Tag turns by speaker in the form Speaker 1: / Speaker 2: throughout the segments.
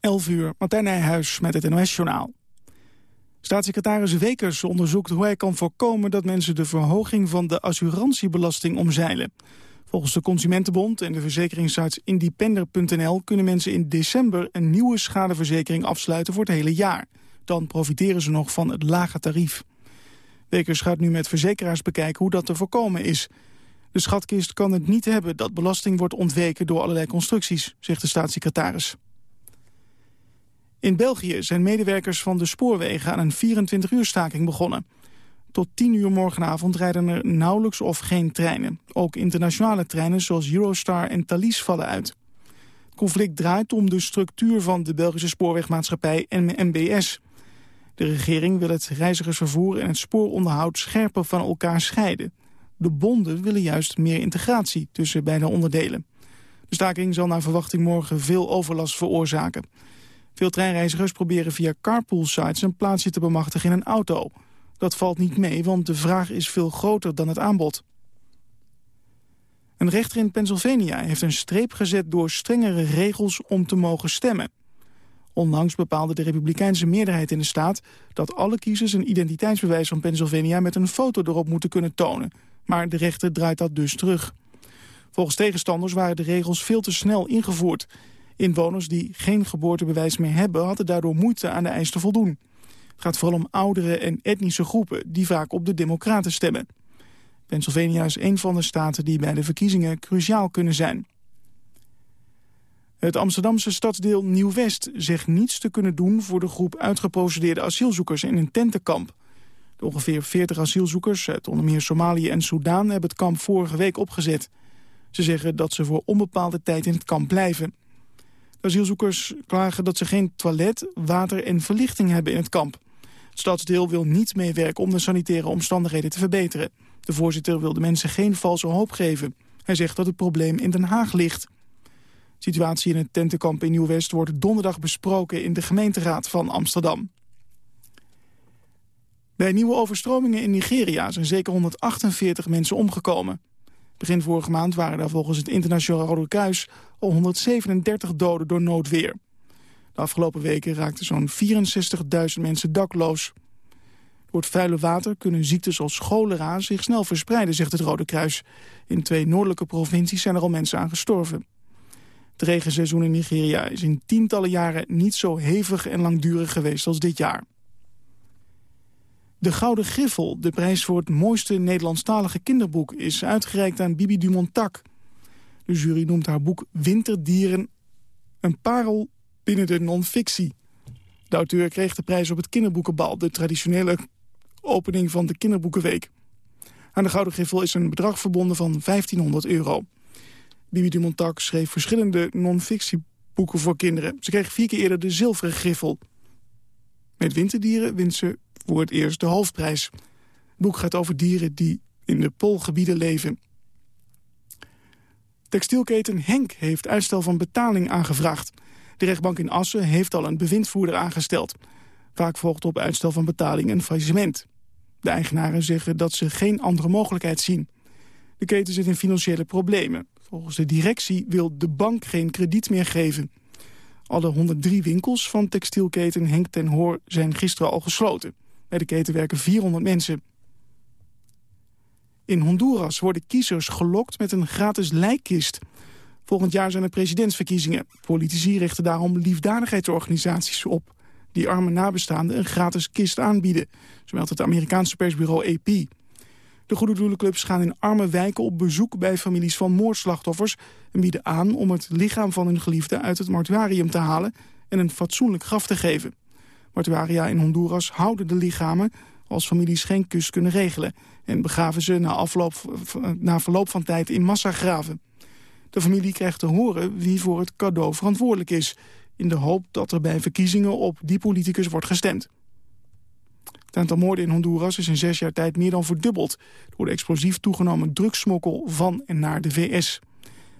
Speaker 1: 11 uur, Martijn Nijhuis met het NOS-journaal. Staatssecretaris Wekers onderzoekt hoe hij kan voorkomen... dat mensen de verhoging van de assurantiebelasting omzeilen. Volgens de Consumentenbond en de verzekeringssites independer.nl... kunnen mensen in december een nieuwe schadeverzekering afsluiten voor het hele jaar. Dan profiteren ze nog van het lage tarief. Wekers gaat nu met verzekeraars bekijken hoe dat te voorkomen is. De schatkist kan het niet hebben dat belasting wordt ontweken door allerlei constructies, zegt de staatssecretaris. In België zijn medewerkers van de spoorwegen aan een 24-uur staking begonnen. Tot 10 uur morgenavond rijden er nauwelijks of geen treinen. Ook internationale treinen zoals Eurostar en Thalys vallen uit. Het conflict draait om de structuur van de Belgische spoorwegmaatschappij MBS. De regering wil het reizigersvervoer en het spooronderhoud scherper van elkaar scheiden. De bonden willen juist meer integratie tussen beide onderdelen. De staking zal naar verwachting morgen veel overlast veroorzaken. Veel treinreizigers proberen via carpool-sites een plaatsje te bemachtigen in een auto. Dat valt niet mee, want de vraag is veel groter dan het aanbod. Een rechter in Pennsylvania heeft een streep gezet door strengere regels om te mogen stemmen. Onlangs bepaalde de republikeinse meerderheid in de staat... dat alle kiezers een identiteitsbewijs van Pennsylvania met een foto erop moeten kunnen tonen. Maar de rechter draait dat dus terug. Volgens tegenstanders waren de regels veel te snel ingevoerd. Inwoners die geen geboortebewijs meer hebben... hadden daardoor moeite aan de eis te voldoen. Het gaat vooral om ouderen en etnische groepen... die vaak op de democraten stemmen. Pennsylvania is een van de staten die bij de verkiezingen cruciaal kunnen zijn. Het Amsterdamse stadsdeel Nieuw-West zegt niets te kunnen doen... voor de groep uitgeprocedeerde asielzoekers in een tentenkamp. De ongeveer 40 asielzoekers uit onder meer Somalië en Soudaan... hebben het kamp vorige week opgezet. Ze zeggen dat ze voor onbepaalde tijd in het kamp blijven. Asielzoekers klagen dat ze geen toilet, water en verlichting hebben in het kamp. Het stadsdeel wil niet meewerken om de sanitaire omstandigheden te verbeteren. De voorzitter wil de mensen geen valse hoop geven. Hij zegt dat het probleem in Den Haag ligt. De situatie in het tentenkamp in Nieuw-West wordt donderdag besproken in de gemeenteraad van Amsterdam. Bij nieuwe overstromingen in Nigeria zijn zeker 148 mensen omgekomen. Begin vorige maand waren daar volgens het Internationaal Rode Kruis al 137 doden door noodweer. De afgelopen weken raakten zo'n 64.000 mensen dakloos. Door het vuile water kunnen ziektes als cholera zich snel verspreiden, zegt het Rode Kruis. In twee noordelijke provincies zijn er al mensen aan gestorven. Het regenseizoen in Nigeria is in tientallen jaren niet zo hevig en langdurig geweest als dit jaar. De Gouden Griffel, de prijs voor het mooiste Nederlandstalige kinderboek... is uitgereikt aan Bibi Dumontak. De jury noemt haar boek Winterdieren een parel binnen de non-fictie. De auteur kreeg de prijs op het kinderboekenbal... de traditionele opening van de kinderboekenweek. Aan de Gouden Griffel is een bedrag verbonden van 1500 euro. Bibi Dumontak schreef verschillende non-fictieboeken voor kinderen. Ze kreeg vier keer eerder de Zilveren Griffel. Met Winterdieren wint ze voor het eerst de hoofdprijs. Het boek gaat over dieren die in de poolgebieden leven. Textielketen Henk heeft uitstel van betaling aangevraagd. De rechtbank in Assen heeft al een bewindvoerder aangesteld. Vaak volgt op uitstel van betaling een faillissement. De eigenaren zeggen dat ze geen andere mogelijkheid zien. De keten zit in financiële problemen. Volgens de directie wil de bank geen krediet meer geven. Alle 103 winkels van textielketen Henk ten Hoor zijn gisteren al gesloten. Bij de keten werken 400 mensen. In Honduras worden kiezers gelokt met een gratis lijkkist. Volgend jaar zijn er presidentsverkiezingen. Politici richten daarom liefdadigheidsorganisaties op... die arme nabestaanden een gratis kist aanbieden. Zo meldt het Amerikaanse persbureau AP. De goede doelenclubs gaan in arme wijken op bezoek bij families van moordslachtoffers... en bieden aan om het lichaam van hun geliefde uit het mortuarium te halen... en een fatsoenlijk graf te geven. Mortuaria in Honduras houden de lichamen als families geen kus kunnen regelen... en begraven ze na, afloop, na verloop van tijd in massagraven. De familie krijgt te horen wie voor het cadeau verantwoordelijk is... in de hoop dat er bij verkiezingen op die politicus wordt gestemd. Het aantal moorden in Honduras is in zes jaar tijd meer dan verdubbeld... door de explosief toegenomen drugsmokkel van en naar de VS.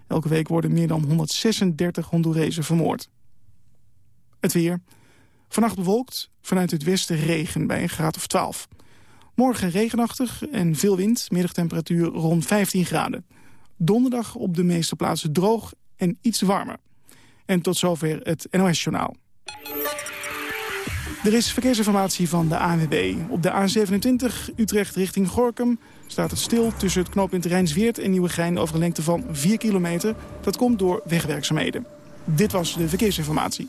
Speaker 1: Elke week worden meer dan 136 Hondurezen vermoord. Het weer. Vannacht bewolkt, vanuit het westen regen bij een graad of 12. Morgen regenachtig en veel wind, middagtemperatuur rond 15 graden. Donderdag op de meeste plaatsen droog en iets warmer. En tot zover het NOS-journaal. Er is verkeersinformatie van de ANWB. Op de A27 Utrecht richting Gorkum staat het stil tussen het knooppunt Rijnsweert en Nieuwegein over een lengte van 4 kilometer. Dat komt door wegwerkzaamheden. Dit was de verkeersinformatie.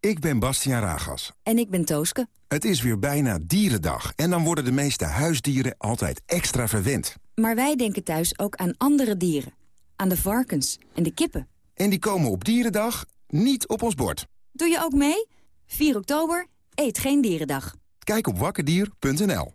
Speaker 2: Ik ben Bastiaan Ragas.
Speaker 3: En ik ben Tooske.
Speaker 2: Het is weer bijna dierendag en dan worden de meeste huisdieren altijd extra verwend.
Speaker 3: Maar wij denken thuis ook aan andere dieren. Aan de varkens en de kippen.
Speaker 2: En die komen op dierendag niet op ons bord.
Speaker 3: Doe je ook mee? 4 oktober, eet geen dierendag.
Speaker 2: Kijk op wakkerdier.nl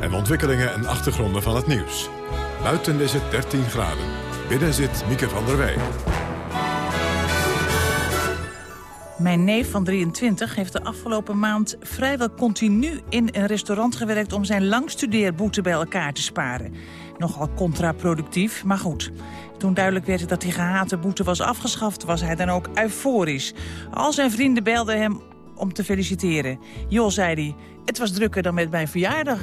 Speaker 4: En ontwikkelingen en achtergronden van het nieuws. Buiten is het 13 graden. Binnen zit Mieke van der Wij.
Speaker 5: Mijn neef van 23 heeft de afgelopen maand vrijwel continu in een restaurant gewerkt... om zijn langstudeerboete bij elkaar te sparen. Nogal contraproductief, maar goed. Toen duidelijk werd dat die gehate boete was afgeschaft... was hij dan ook euforisch. Al zijn vrienden belden hem om te feliciteren. Joh, zei hij, het was drukker dan met mijn verjaardag.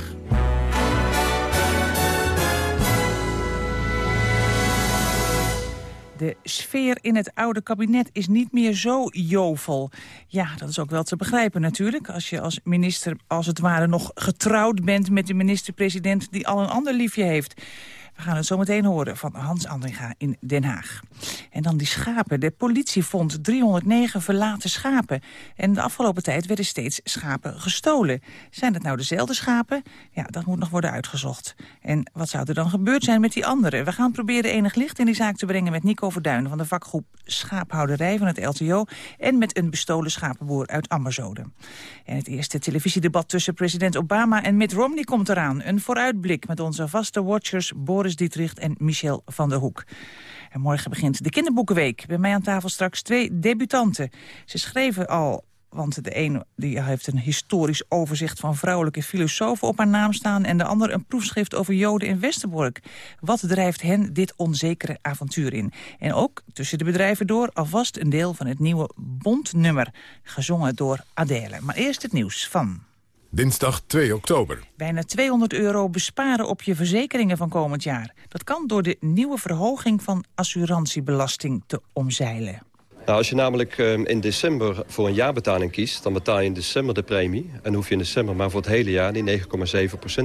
Speaker 5: De sfeer in het oude kabinet is niet meer zo jovel. Ja, dat is ook wel te begrijpen natuurlijk. Als je als minister als het ware nog getrouwd bent met de minister-president... die al een ander liefje heeft. We gaan het zo meteen horen van Hans Andringa in Den Haag. En dan die schapen. De politie vond 309 verlaten schapen. En de afgelopen tijd werden steeds schapen gestolen. Zijn het nou dezelfde schapen? Ja, dat moet nog worden uitgezocht. En wat zou er dan gebeurd zijn met die anderen? We gaan proberen enig licht in die zaak te brengen met Nico Verduin... van de vakgroep Schaaphouderij van het LTO... en met een bestolen schapenboer uit Amazone. En het eerste televisiedebat tussen president Obama en Mitt Romney komt eraan. Een vooruitblik met onze vaste watchers Dietrich en Michel van der Hoek. En morgen begint de kinderboekenweek. Bij mij aan tafel straks twee debutanten. Ze schreven al want de een die heeft een historisch overzicht van vrouwelijke filosofen op haar naam staan... en de ander een proefschrift over Joden in Westerbork. Wat drijft hen dit onzekere avontuur in? En ook tussen de bedrijven door alvast een deel van het nieuwe Bondnummer... gezongen door Adele. Maar eerst het nieuws van...
Speaker 4: Dinsdag 2 oktober.
Speaker 5: Bijna 200 euro besparen op je verzekeringen van komend jaar. Dat kan door de nieuwe verhoging van assurantiebelasting te omzeilen.
Speaker 6: Nou, als je namelijk ehm, in december voor een jaarbetaling kiest... dan betaal je in december de premie. En hoef je in december maar voor het hele jaar die 9,7%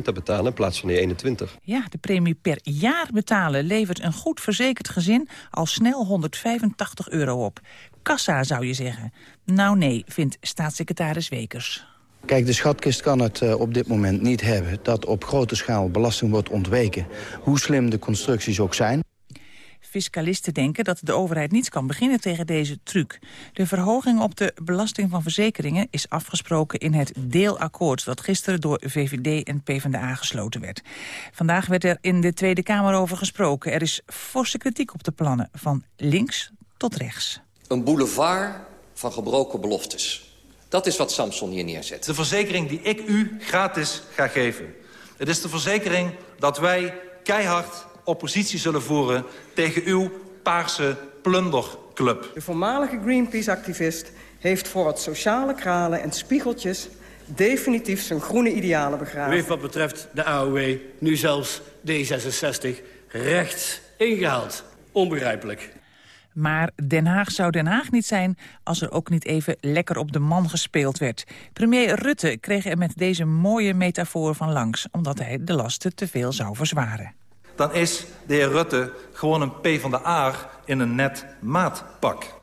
Speaker 6: te betalen... in plaats van die 21.
Speaker 5: Ja, de premie per jaar betalen levert een goed verzekerd gezin... al snel 185 euro op. Kassa, zou je zeggen. Nou nee, vindt staatssecretaris Wekers.
Speaker 7: Kijk, de schatkist kan het uh, op dit moment niet hebben... dat op grote schaal belasting wordt ontweken. Hoe slim de constructies ook zijn.
Speaker 5: Fiscalisten denken dat de overheid niets kan beginnen tegen deze truc. De verhoging op de belasting van verzekeringen is afgesproken in het deelakkoord... dat gisteren door VVD en PvdA gesloten werd. Vandaag werd er in de Tweede Kamer over gesproken. Er is forse kritiek op de plannen, van links tot rechts.
Speaker 8: Een boulevard van gebroken beloftes. Dat is wat Samson hier neerzet.
Speaker 9: De verzekering die ik u gratis ga geven. Het is de verzekering dat wij keihard oppositie zullen voeren... tegen uw paarse plunderclub.
Speaker 10: De voormalige Greenpeace-activist heeft voor wat sociale kralen en spiegeltjes... definitief zijn groene idealen begraven.
Speaker 11: U heeft wat betreft de AOW nu zelfs D66 rechts ingehaald. Onbegrijpelijk.
Speaker 5: Maar Den Haag zou Den Haag niet zijn als er ook niet even lekker op de man gespeeld werd. Premier Rutte kreeg er met deze mooie metafoor van langs... omdat hij de lasten te veel zou verzwaren.
Speaker 9: Dan is de heer Rutte gewoon een P van de A in een net maatpak.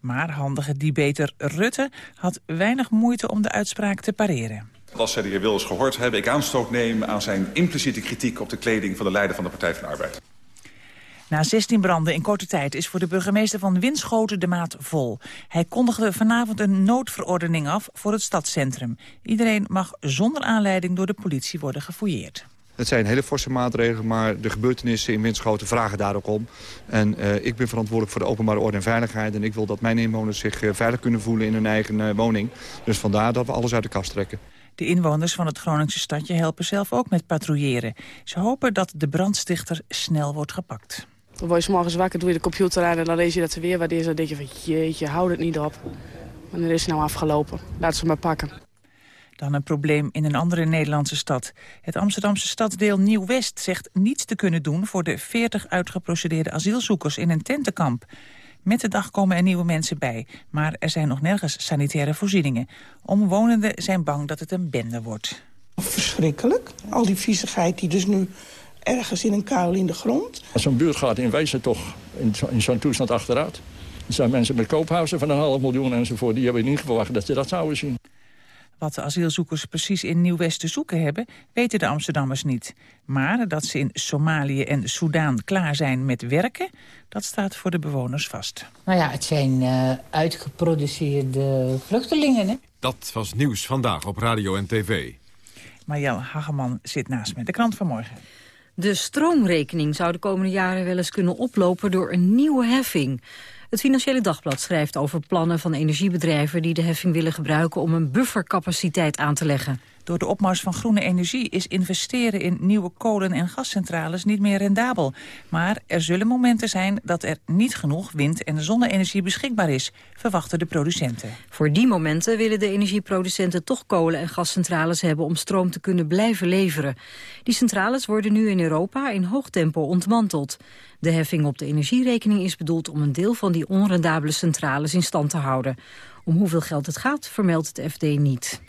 Speaker 5: Maar handige debater Rutte had weinig moeite om de uitspraak te pareren.
Speaker 12: Als zij de heer Wilders gehoord hebben, ik aanstoot neem aan zijn impliciete kritiek op de kleding van de leider van de Partij van de Arbeid.
Speaker 5: Na 16 branden in korte tijd is voor de burgemeester van Winschoten de maat vol. Hij kondigde vanavond een noodverordening af voor het stadscentrum. Iedereen mag zonder aanleiding door de politie worden gefouilleerd.
Speaker 13: Het zijn hele forse maatregelen, maar de gebeurtenissen in Winschoten vragen daar ook om. En uh, ik ben verantwoordelijk voor de openbare orde en veiligheid. En ik wil dat mijn inwoners zich uh, veilig kunnen voelen in hun eigen uh, woning. Dus vandaar dat we alles uit de kast trekken.
Speaker 5: De inwoners van het Groningse stadje helpen zelf ook met patrouilleren. Ze hopen dat de brandstichter snel wordt gepakt.
Speaker 14: Dan word je morgens wakker, doe je de computer aan en dan lees je dat ze weer wat is. Dan denk je van jeetje, hou het niet op. Wanneer is het nou afgelopen? Laat ze maar pakken.
Speaker 5: Dan een probleem in een andere Nederlandse stad. Het Amsterdamse stadsdeel Nieuw-West zegt niets te kunnen doen... voor de 40 uitgeprocedeerde asielzoekers in een tentenkamp. Met de dag komen er nieuwe mensen bij, maar er zijn nog nergens sanitaire voorzieningen. Omwonenden zijn bang dat het een bende wordt.
Speaker 15: Verschrikkelijk. Al die viezigheid die dus nu ergens in een kuil in de grond.
Speaker 16: Zo'n buurt gaat in wezen toch in zo'n toestand achteruit. Er zijn mensen met koophuizen van een half miljoen enzovoort. Die hebben niet verwacht dat ze dat zouden zien.
Speaker 5: Wat de asielzoekers precies in Nieuw-West te zoeken hebben, weten de Amsterdammers niet. Maar dat ze in Somalië en Soudaan klaar zijn met werken, dat staat voor de bewoners vast.
Speaker 17: Nou ja, het zijn uh, uitgeproduceerde vluchtelingen, hè?
Speaker 4: Dat was nieuws vandaag op radio en tv.
Speaker 5: Marjel Hageman zit naast me, de krant van morgen.
Speaker 18: De stroomrekening zou de komende jaren wel eens kunnen oplopen door een nieuwe heffing. Het Financiële Dagblad schrijft over plannen van energiebedrijven... die de heffing willen gebruiken om een buffercapaciteit aan te leggen.
Speaker 5: Door de opmars van groene energie is investeren in nieuwe kolen- en gascentrales niet meer rendabel. Maar er zullen momenten zijn dat er niet genoeg wind- en zonne-energie beschikbaar is, verwachten de producenten.
Speaker 18: Voor die momenten willen de energieproducenten toch kolen- en gascentrales hebben om stroom te kunnen blijven leveren. Die centrales worden nu in Europa in hoog tempo ontmanteld. De heffing op de energierekening is bedoeld om een deel van die onrendabele centrales in stand te houden. Om hoeveel geld het gaat, vermeldt het FD niet.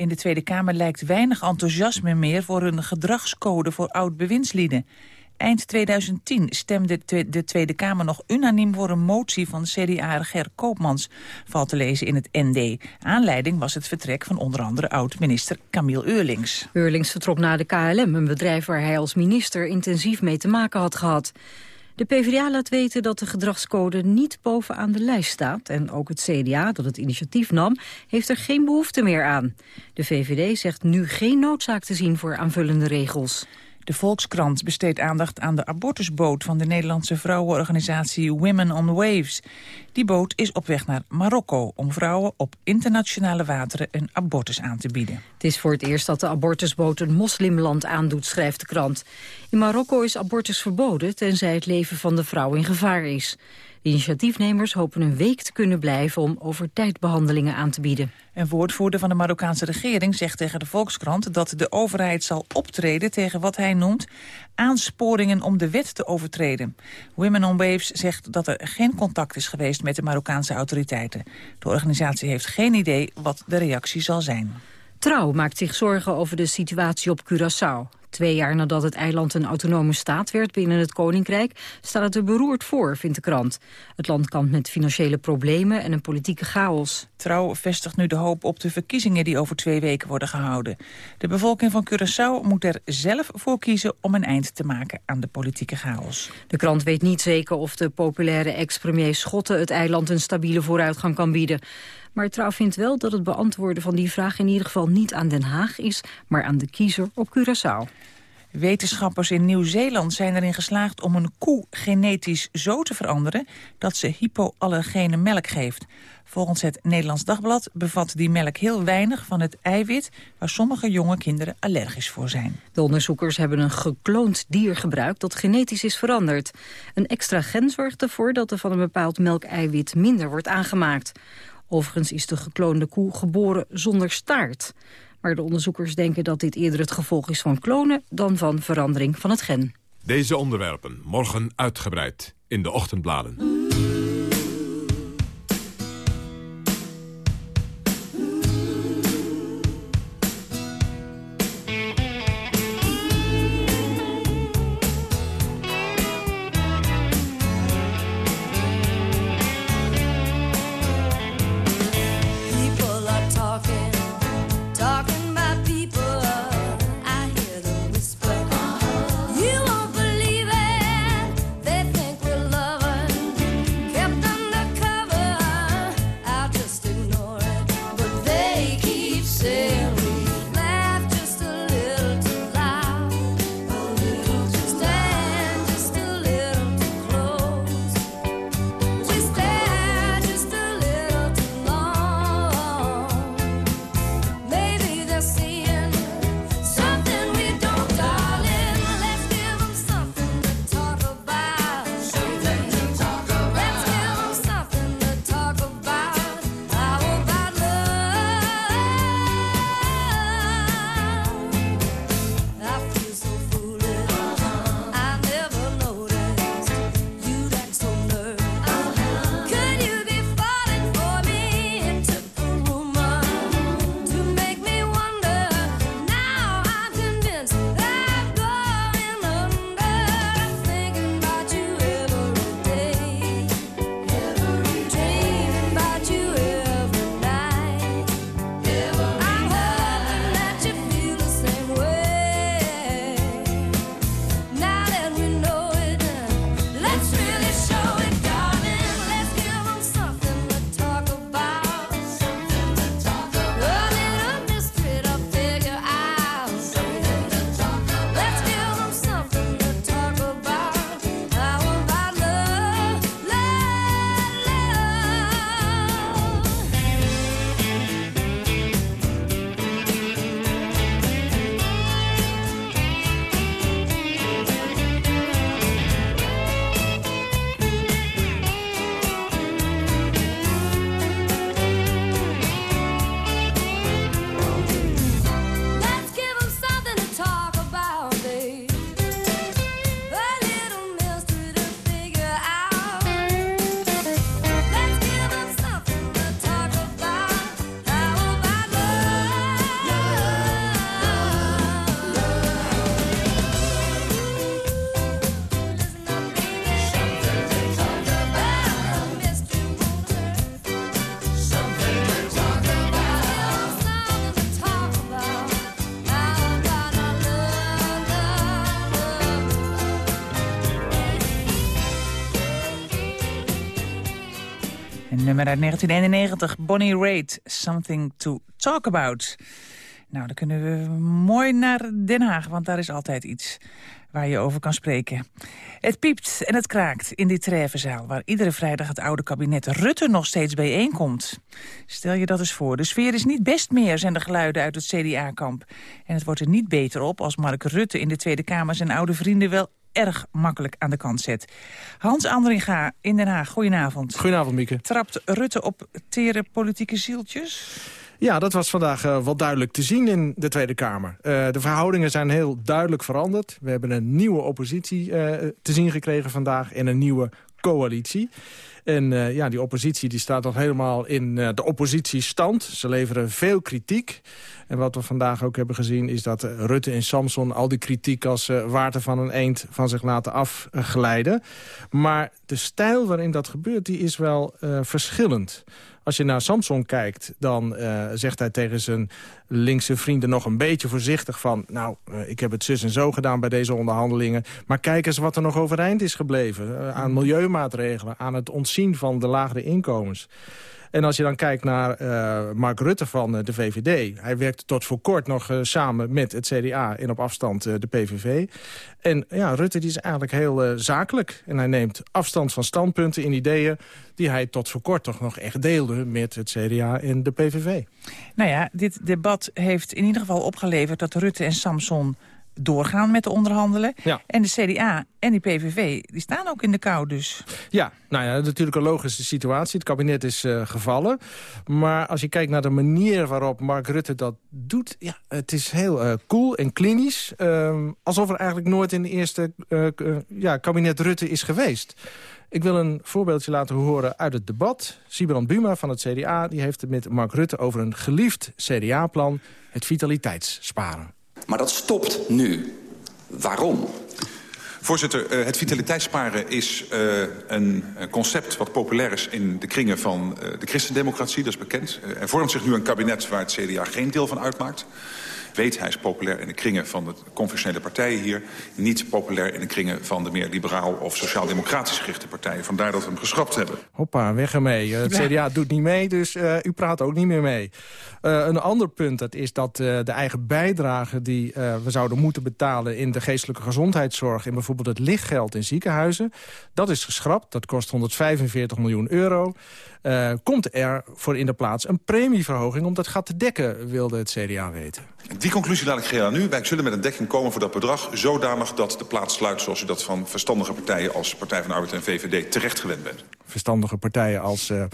Speaker 5: In de Tweede Kamer lijkt weinig enthousiasme meer voor een gedragscode voor oud-bewindslieden. Eind 2010 stemde de Tweede Kamer nog unaniem voor een motie van CDA Ger Koopmans, valt te lezen in het ND. Aanleiding was het vertrek van onder andere oud-minister Camille Eurlings.
Speaker 18: Eurlings vertrok naar de KLM, een bedrijf waar hij als minister intensief mee te maken had gehad. De PvdA laat weten dat de gedragscode niet bovenaan de lijst staat. En ook het CDA, dat het initiatief nam, heeft er geen behoefte meer aan. De VVD zegt nu geen noodzaak te zien voor aanvullende regels.
Speaker 5: De Volkskrant besteedt aandacht aan de abortusboot van de Nederlandse vrouwenorganisatie Women on Waves. Die boot is op weg naar Marokko om vrouwen op internationale wateren een abortus aan te bieden.
Speaker 18: Het is voor het eerst dat de abortusboot een moslimland aandoet, schrijft de krant. In Marokko is abortus verboden tenzij het leven van de vrouw in gevaar is. De initiatiefnemers hopen een week te kunnen blijven om over tijdbehandelingen aan te bieden.
Speaker 5: Een woordvoerder van de Marokkaanse regering zegt tegen de Volkskrant dat de overheid zal optreden tegen wat hij noemt aansporingen om de wet te overtreden. Women on Waves zegt dat er geen contact is geweest met de Marokkaanse autoriteiten. De organisatie heeft geen idee wat de reactie zal zijn.
Speaker 18: Trouw maakt zich zorgen over de situatie op Curaçao. Twee jaar nadat het eiland een autonome staat werd binnen het Koninkrijk... staat het er beroerd voor, vindt de krant. Het land kampt met financiële problemen en een politieke chaos.
Speaker 5: Trouw vestigt nu de hoop op de verkiezingen die over twee weken worden gehouden. De bevolking van Curaçao moet er zelf voor kiezen om een eind te maken aan de politieke chaos.
Speaker 18: De krant weet niet zeker of de populaire ex-premier Schotten het eiland een stabiele vooruitgang kan bieden. Maar Trouw vindt wel dat het beantwoorden van die vraag in ieder geval niet aan Den Haag is, maar aan de kiezer op Curaçao.
Speaker 5: Wetenschappers in Nieuw-Zeeland zijn erin geslaagd om een koe genetisch zo te veranderen dat ze hypoallergene melk geeft. Volgens het Nederlands Dagblad bevat die melk heel weinig van het eiwit waar sommige jonge kinderen allergisch voor zijn.
Speaker 18: De onderzoekers hebben een gekloond dier gebruikt dat genetisch is veranderd. Een extra gen zorgt ervoor dat er van een bepaald melkeiwit minder wordt aangemaakt. Overigens is de gekloonde koe geboren zonder staart. Maar de onderzoekers denken dat dit eerder het gevolg is van klonen... dan van verandering van het gen.
Speaker 4: Deze onderwerpen morgen uitgebreid in de ochtendbladen.
Speaker 5: Nummer uit 1991, Bonnie Raitt, Something to Talk About. Nou, dan kunnen we mooi naar Den Haag, want daar is altijd iets waar je over kan spreken. Het piept en het kraakt in die treffenzaal... waar iedere vrijdag het oude kabinet Rutte nog steeds bijeenkomt. Stel je dat eens voor. De sfeer is niet best meer, zijn de geluiden uit het CDA-kamp. En het wordt er niet beter op als Mark Rutte in de Tweede Kamer... zijn oude vrienden wel erg makkelijk aan de kant zet. Hans Andringa in Den Haag, goedenavond.
Speaker 19: Goedenavond, Mieke.
Speaker 5: Trapt Rutte op tere politieke zieltjes?
Speaker 19: Ja, dat was vandaag uh, wel duidelijk te zien in de Tweede Kamer. Uh, de verhoudingen zijn heel duidelijk veranderd. We hebben een nieuwe oppositie uh, te zien gekregen vandaag... en een nieuwe coalitie. En uh, ja, die oppositie die staat nog helemaal in uh, de oppositiestand. Ze leveren veel kritiek. En wat we vandaag ook hebben gezien is dat uh, Rutte en Samson... al die kritiek als water van een eend van zich laten afglijden. Maar de stijl waarin dat gebeurt, die is wel verschillend. Als je naar Samson kijkt, dan uh, zegt hij tegen zijn linkse vrienden nog een beetje voorzichtig van... nou, uh, ik heb het zus en zo gedaan bij deze onderhandelingen... maar kijk eens wat er nog overeind is gebleven. Uh, aan milieumaatregelen, aan het ontzien van de lagere inkomens. En als je dan kijkt naar uh, Mark Rutte van uh, de VVD... hij werkte tot voor kort nog uh, samen met het CDA en op afstand de PVV. En ja, Rutte die is eigenlijk heel zakelijk. En hij neemt afstand van standpunten en ideeën... die hij tot voor kort toch nog echt deelde met het CDA en de PVV.
Speaker 5: Nou ja, dit debat heeft in ieder geval opgeleverd... dat Rutte en Samson doorgaan met de onderhandelen.
Speaker 19: Ja.
Speaker 5: En de CDA en die PVV, die staan ook in de kou dus.
Speaker 19: Ja, nou ja, natuurlijk een logische situatie. Het kabinet is eh, gevallen. Maar als je kijkt naar de manier waarop Mark Rutte dat doet... ja, het is heel uh, cool en klinisch. Ehm, alsof er eigenlijk nooit in de eerste uh, ja, kabinet Rutte is geweest. Ik wil een voorbeeldje laten horen uit het debat. Sibrand Buma van het CDA die heeft het met Mark Rutte over een geliefd CDA-plan... het vitaliteitssparen.
Speaker 20: Maar dat stopt nu. Waarom?
Speaker 12: Voorzitter, eh, het vitaliteitssparen is uh, een concept wat populair is in de kringen van de christendemocratie, dat is bekend. er vormt zich nu een kabinet waar het CDA geen deel van uitmaakt weet, hij is populair in de kringen van de conventionele partijen hier. Niet populair in de kringen van de meer liberaal of sociaal-democratisch gerichte partijen. Vandaar dat we hem geschrapt hebben.
Speaker 19: Hoppa, weg ermee. Het ja. CDA doet niet mee, dus uh, u praat ook niet meer mee. Uh, een ander punt dat is dat uh, de eigen bijdrage die we zouden moeten betalen... in de geestelijke gezondheidszorg... in bijvoorbeeld het lichtgeld in ziekenhuizen... dat is geschrapt, dat kost 145 miljoen euro. komt er voor in de plaats een premieverhoging om dat gat te dekken, wilde het CDA weten.
Speaker 12: Die conclusie laat ik geen aan u. Wij zullen met een dekking komen voor dat bedrag... zodanig dat de plaats sluit zoals u dat van verstandige partijen... als Partij van de Arbeid en VVD terecht gewend bent.
Speaker 19: Verstandige partijen als... Uh...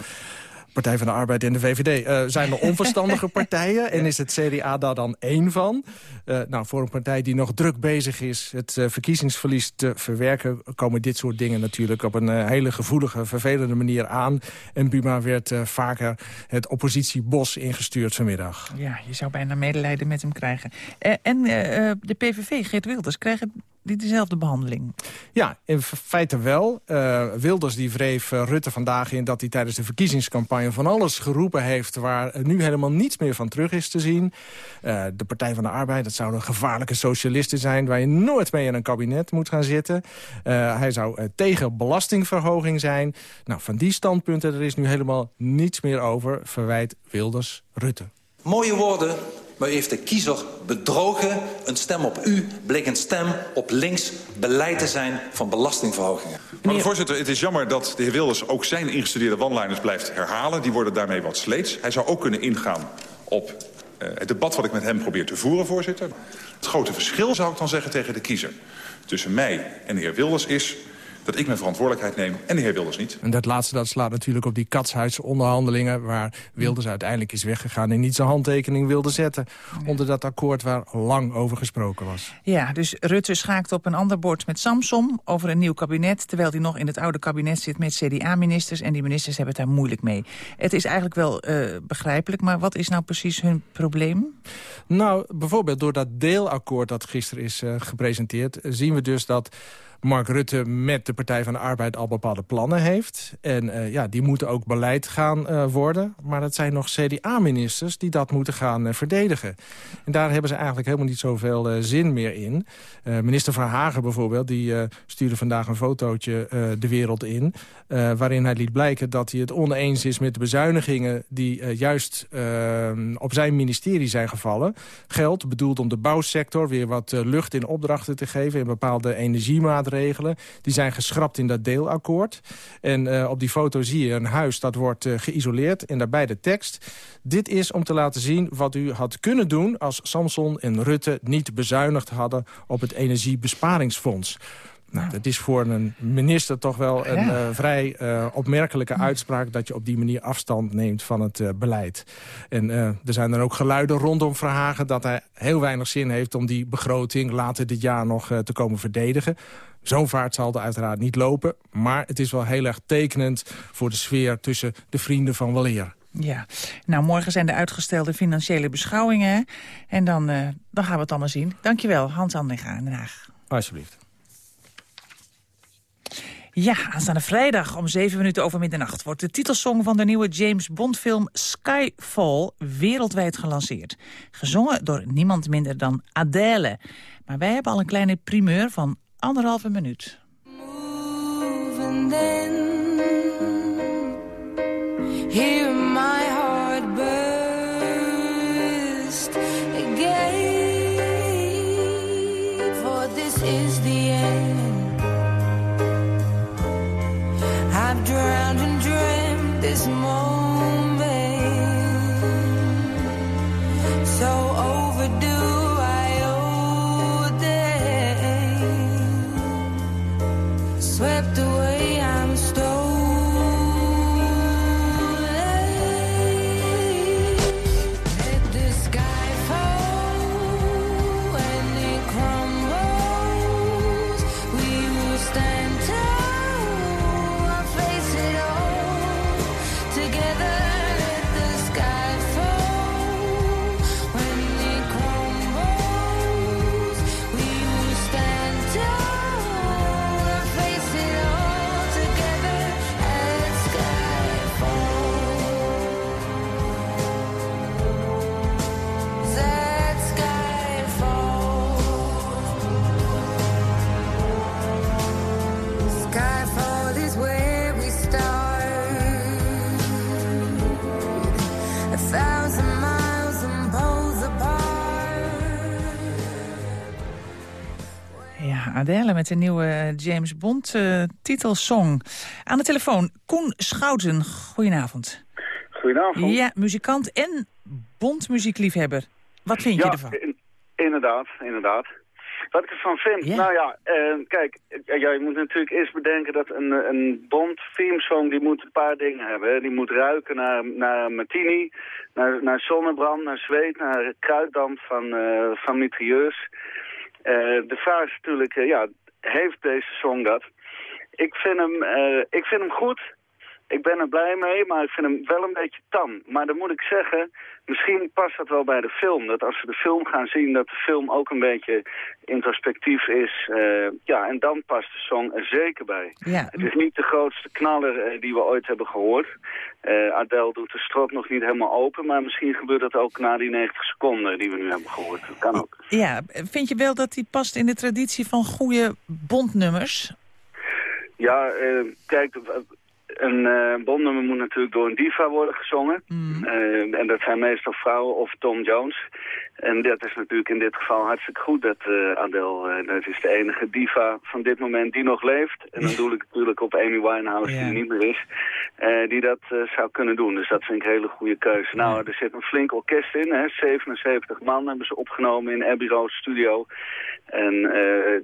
Speaker 19: Partij van de Arbeid en de VVD. Uh, zijn er onverstandige partijen en is het CDA daar dan één van? Uh, nou, voor een partij die nog druk bezig is het uh, verkiezingsverlies te verwerken... komen dit soort dingen natuurlijk op een hele gevoelige, vervelende manier aan. En Buma werd vaker het oppositiebos ingestuurd vanmiddag.
Speaker 5: Ja, je zou bijna medelijden met hem krijgen. en de PVV, Geert Wilders, krijgen die dezelfde behandeling?
Speaker 19: Ja, in feite wel. Uh, Wilders die wreef uh, Rutte vandaag in dat hij tijdens de verkiezingscampagne van alles geroepen heeft... waar nu helemaal niets meer van terug is te zien. Uh, de Partij van de Arbeid, dat zouden gevaarlijke socialisten zijn... waar je nooit mee in een kabinet moet gaan zitten. hij zou tegen belastingverhoging zijn. Nou, van die standpunten, er is nu helemaal niets meer over... verwijt Wilders Rutte.
Speaker 9: Mooie woorden maar u heeft de kiezer bedrogen. Een stem op u bleek een stem op links beleid te zijn van belastingverhogingen.
Speaker 12: Maar voorzitter, het is jammer dat de heer Wilders ook zijn ingestudeerde one-liners blijft herhalen. Die worden daarmee wat sleets. Hij zou ook kunnen ingaan op uh, het debat wat ik met hem probeer te voeren, voorzitter. Het grote verschil, zou ik dan zeggen, tegen de kiezer tussen mij en de heer Wilders is dat ik mijn verantwoordelijkheid neem en de heer Wilders niet.
Speaker 19: En dat laatste dat slaat natuurlijk op die katshuisonderhandelingen... waar Wilders uiteindelijk is weggegaan en niet zijn handtekening wilde zetten... onder dat akkoord waar lang over gesproken was.
Speaker 5: Ja, dus Rutte schaakt op een ander bord met Samsom over een nieuw kabinet... terwijl hij nog in het oude kabinet zit met CDA-ministers... en die ministers hebben het daar moeilijk mee. Het is eigenlijk wel uh, begrijpelijk, maar wat is nou precies hun probleem?
Speaker 19: Nou, bijvoorbeeld door dat deelakkoord dat gisteren is uh, gepresenteerd... zien we dus dat Mark Rutte met de Partij van de Arbeid al bepaalde plannen heeft. En uh, ja, die moeten ook beleid gaan uh, worden. Maar dat zijn nog CDA-ministers die dat moeten gaan uh, verdedigen. En daar hebben ze eigenlijk helemaal niet zoveel zin meer in. minister Van Hagen bijvoorbeeld, die stuurde vandaag een fotootje de wereld in... waarin hij liet blijken dat hij het oneens is met de bezuinigingen... die juist op zijn ministerie zijn gevallen. Geld bedoeld om de bouwsector weer wat lucht in opdrachten te geven... in bepaalde energiemaatregelen regelen. Die zijn geschrapt in dat deelakkoord. En uh, op die foto zie je een huis dat wordt uh, geïsoleerd. En daarbij de tekst. Dit is om te laten zien wat u had kunnen doen... als Samson en Rutte niet bezuinigd hadden op het energiebesparingsfonds. Nou, dat is voor een minister toch wel een uh, vrij uh, opmerkelijke uitspraak... dat je op die manier afstand neemt van het uh, beleid. En er zijn dan ook geluiden rondom Verhagen... dat hij heel weinig zin heeft om die begroting later dit jaar nog te komen verdedigen. Zo'n vaart zal er uiteraard niet lopen. Maar het is wel heel erg tekenend voor de sfeer tussen de vrienden van Waleer.
Speaker 5: Ja, nou morgen zijn de uitgestelde financiële beschouwingen. En dan, uh, dan gaan we het allemaal zien. Dankjewel, Hans Andringa in Den Haag.
Speaker 19: Alsjeblieft.
Speaker 5: Ja, aanstaande vrijdag om zeven minuten over middernacht... wordt de titelsong van de nieuwe James Bond-film Skyfall wereldwijd gelanceerd. Gezongen door niemand minder dan Adele. Maar wij hebben al een kleine primeur van anderhalve minuut. Adele met een nieuwe James Bond eh, titelsong. Aan de telefoon, Koen Schouten. Goedenavond.
Speaker 21: Goedenavond.
Speaker 5: Ja, muzikant en Bondmuziekliefhebber. Wat vind je ervan?
Speaker 21: in- inderdaad, inderdaad. Wat ik ervan vind? Nou ja, eh, kijk, eh, ja, je moet natuurlijk eerst bedenken dat een, eh, een Bond themesong, die moet een paar dingen hebben. hè. Die moet ruiken naar, naar martini, naar, naar zonnebrand, naar zweet, naar kruiddamp van, eh van. Eh, de vraag is natuurlijk, eh, ja, heeft deze song dat? Ik vind hem, eh, ik vind hem goed. Ik ben er blij mee, maar ik vind hem wel een beetje tam. Maar dan moet ik zeggen, misschien past dat wel bij de film. Dat als we de film gaan zien, dat de film ook een beetje introspectief is. Eh, ja, en dan past de song er zeker bij.
Speaker 5: Ja.
Speaker 21: Het is niet de grootste knaller eh, die we ooit hebben gehoord. Eh Adele doet de strot nog niet helemaal open, maar misschien gebeurt dat ook na die 90 seconden die we nu hebben gehoord. Dat kan ook.
Speaker 5: Ja, vind je wel dat die past in de traditie van goede Bondnummers?
Speaker 21: Ja, eh, kijk, een eh bondnummer moet natuurlijk door een diva worden gezongen. Eh, en dat zijn meestal vrouwen of Tom Jones. En dat is natuurlijk in dit geval hartstikke goed dat eh, Adele, eh, dat is de enige diva van dit moment die nog leeft. En dan doe ik natuurlijk op Amy Winehouse, die niet meer is, eh, die dat eh, zou kunnen doen. Dus dat vind ik een hele goede keuze. Nou, er zit een flink orkest in, hè, 77 man hebben ze opgenomen in Abbey Road Studio. En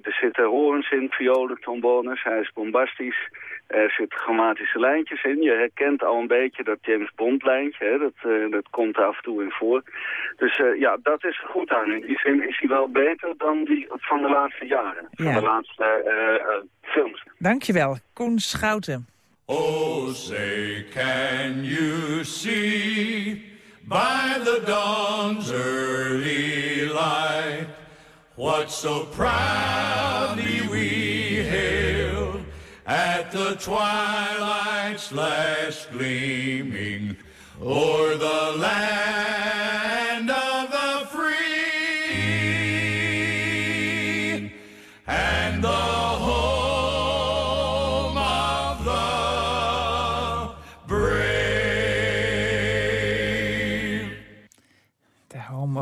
Speaker 21: er zitten horens in, violen, trombones, hij is bombastisch. Er zitten chromatische lijntjes in. Je herkent al een beetje dat James Bond lijntje. Hè? Dat, dat komt er af en toe in voor. Dus ja, dat is er goed aan. In die zin is hij wel beter dan die van de laatste jaren. Van
Speaker 5: Ja.
Speaker 21: de laatste eh, eh, films.
Speaker 5: Dankjewel, Koen Schouten.
Speaker 22: Oh, say, can you see by the dawn's early light what so proudly we hailed at the twilight's last gleaming o'er the land of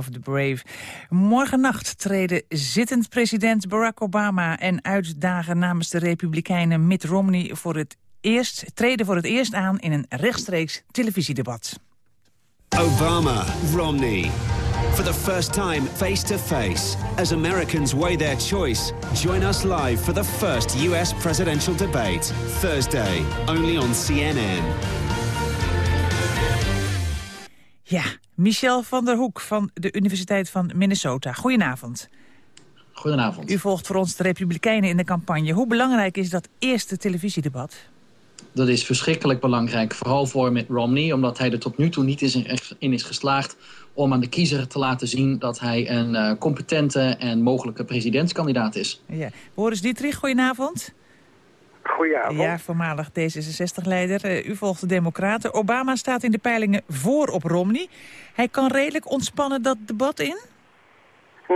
Speaker 22: of the Brave.
Speaker 5: Morgennacht treden zittend president Barack Obama en uitdagen namens de Republikeinen Mitt Romney voor het eerst, treden voor het eerst aan in een rechtstreeks televisiedebat.
Speaker 23: Obama, Romney. For the first time, face to face. As Americans weigh their choice, join us live for the first US presidential debate. Thursday, only on CNN.
Speaker 5: Ja, Michel van der Hoek van de Universiteit van Minnesota. Goedenavond.
Speaker 24: Goedenavond.
Speaker 5: U volgt voor ons de Republikeinen in de campagne. Hoe belangrijk is dat eerste televisiedebat?
Speaker 24: Dat is verschrikkelijk belangrijk, vooral voor Mitt Romney... omdat hij er tot nu toe niet is in, in is geslaagd om aan de kiezer te laten zien... dat hij een eh, competente en mogelijke presidentskandidaat is.
Speaker 5: Ja. Boris Dietrich, goedenavond.
Speaker 25: Goedenavond.
Speaker 5: Ja, voormalig D66-leider. Eh, u volgt de Democraten. Obama staat in de peilingen voor op Romney. Hij kan redelijk ontspannen dat debat in?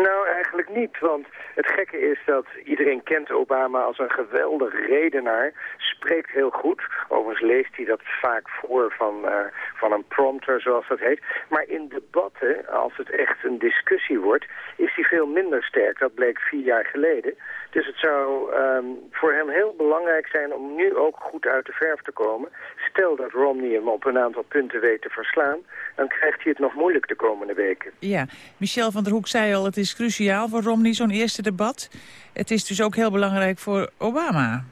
Speaker 25: Nou, eigenlijk niet, want het gekke is dat iedereen kent Obama als een geweldig redenaar. Spreekt heel goed. Overigens leest hij dat vaak voor van, eh, van een prompter, zoals dat heet. Maar in debatten, als het echt een discussie wordt, is hij veel minder sterk. Dat bleek vier jaar geleden. Dus het zou ehm, voor hem heel belangrijk zijn om nu ook goed uit de verf te komen. Stel dat Romney hem op een aantal punten weet te verslaan, dan krijgt hij het nog moeilijk de komende weken.
Speaker 5: Ja, Michel van der Hoek zei al, het is cruciaal voor Romney, zo'n eerste debat. Het is dus ook heel belangrijk voor Obama.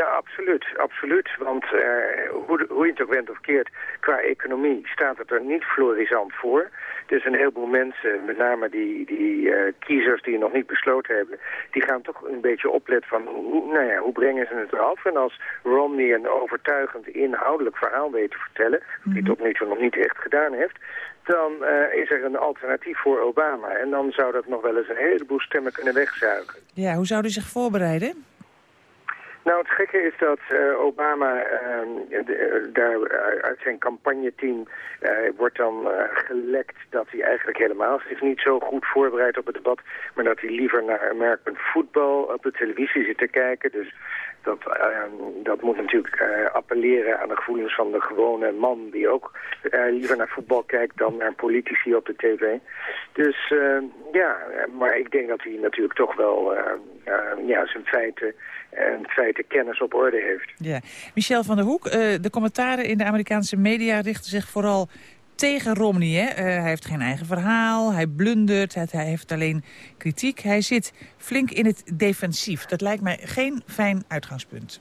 Speaker 25: Ja, absoluut. absoluut. Want eh, hoe, hoe je het ook bent of keert, qua economie staat het er niet florisant voor. Dus een heleboel mensen, met name die, die eh, kiezers die nog niet besloten hebben... die gaan toch een beetje opletten van hoe, nou ja, hoe brengen ze het eraf. En als Romney een overtuigend inhoudelijk verhaal weet te vertellen... die hij tot nu toe nog niet echt gedaan heeft... dan eh, is er een alternatief voor Obama. En dan zou dat nog wel eens een heleboel stemmen kunnen wegzuigen.
Speaker 5: Ja, hoe zou u zich voorbereiden?
Speaker 25: Nou, het gekke is dat eh, Obama ehm, de- eh, daar eh, uit zijn campagneteam eh, wordt dan gelekt dat hij eigenlijk helemaal zich niet zo goed voorbereidt op het debat, maar dat hij liever naar American football op de televisie zit te kijken. Dus dat, eh, dat moet natuurlijk eh, appelleren aan de gevoelens van de gewone man... die ook eh, liever naar voetbal kijkt dan naar politici op de tv. Dus ja, maar ik denk dat hij natuurlijk toch wel ja, zijn feiten en feitenkennis op orde heeft.
Speaker 5: Ja. Michel van der Hoek, de commentaren in de Amerikaanse media richten zich vooral tegen Romney. Hè? Eh, hij heeft geen eigen verhaal, hij blundert, hij, hij heeft alleen kritiek. Hij zit flink in het defensief. Dat lijkt mij geen fijn uitgangspunt.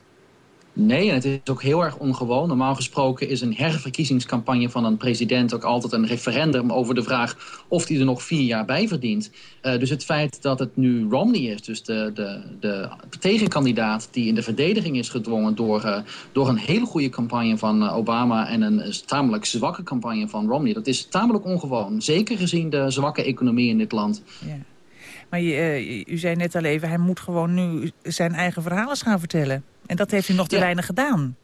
Speaker 24: Nee, en het is ook heel erg ongewoon. Normaal gesproken is een herverkiezingscampagne van een president ook altijd een referendum over de vraag of hij er nog vier jaar bij verdient. Uh, dus het feit dat het nu Romney is, dus de, de, de tegenkandidaat die in de verdediging is gedwongen door, uh, door een hele goede campagne van uh, Obama en een tamelijk zwakke campagne van Romney, dat is tamelijk ongewoon. Zeker gezien de zwakke economie in dit land.
Speaker 5: Ja. Maar je, u zei net al even, hij moet gewoon nu zijn eigen verhalen gaan vertellen. En dat heeft hij nog te ja. weinig gedaan.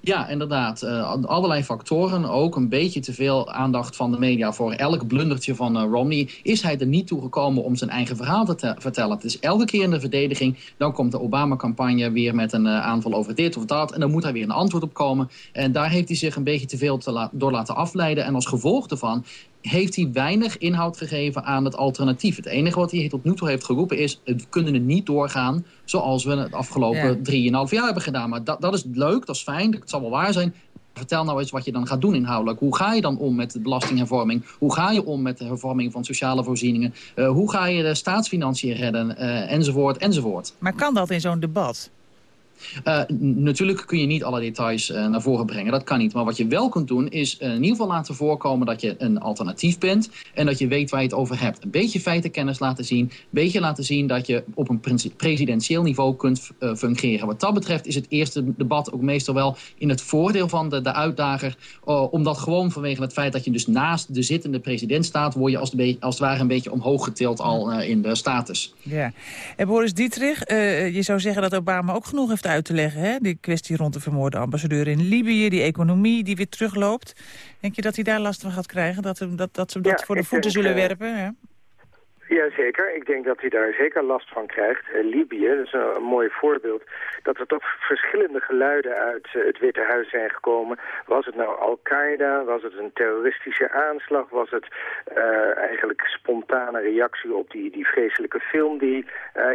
Speaker 24: Ja, inderdaad. Uh, allerlei factoren. Ook een beetje te veel aandacht van de media voor elk blundertje van uh, Romney. Is hij er niet toe gekomen om zijn eigen verhaal te, te vertellen? Het is elke keer in de verdediging. Dan komt de Obama-campagne weer met een uh, aanval over dit of dat. En dan moet hij weer een antwoord op komen. En daar heeft hij zich een beetje te veel te la door laten afleiden. En als gevolg daarvan heeft hij weinig inhoud gegeven aan het alternatief. Het enige wat hij tot nu toe heeft geroepen is... we kunnen het niet doorgaan zoals we het afgelopen drieënhalf ja. jaar hebben gedaan. Maar dat, dat is leuk, dat is fijn, dat zal wel waar zijn. Vertel nou eens wat je dan gaat doen inhoudelijk. Hoe ga je dan om met de belastinghervorming? Hoe ga je om met de hervorming van sociale voorzieningen? Uh, hoe ga je de staatsfinanciën redden? Uh, enzovoort, enzovoort.
Speaker 5: Maar kan dat in zo'n debat?
Speaker 24: Uh, natuurlijk kun je niet alle details uh, naar voren brengen. Dat kan niet. Maar wat je wel kunt doen is uh, in ieder geval laten voorkomen dat je een alternatief bent. En dat je weet waar je het over hebt. Een beetje feitenkennis laten zien. Een beetje laten zien dat je op een presidentieel niveau kunt fungeren. Wat dat betreft is het eerste debat ook meestal wel in het voordeel van de, de uitdager. omdat gewoon vanwege het feit dat je dus naast de zittende president staat... word je als, de, als het ware een beetje omhoog getild al in de status.
Speaker 5: Ja. En Boris Dietrich, je zou zeggen dat Obama ook genoeg heeft uit te leggen. Hè? Die kwestie rond de vermoorde ambassadeur in Libië, die economie die weer terugloopt. Denk je dat hij daar last van gaat krijgen? Dat, dat, dat ze dat ja, voor de voeten zullen
Speaker 25: uh,
Speaker 5: werpen? Ja?
Speaker 25: Jazeker, ik denk dat hij daar zeker last van krijgt. Uh, Libië, dat is een, mooi voorbeeld. Dat er toch verschillende geluiden uit uh, het Witte Huis zijn gekomen. Was het nou Al-Qaeda? Was het een terroristische aanslag? Was het uh, eigenlijk spontane reactie op die, die vreselijke film die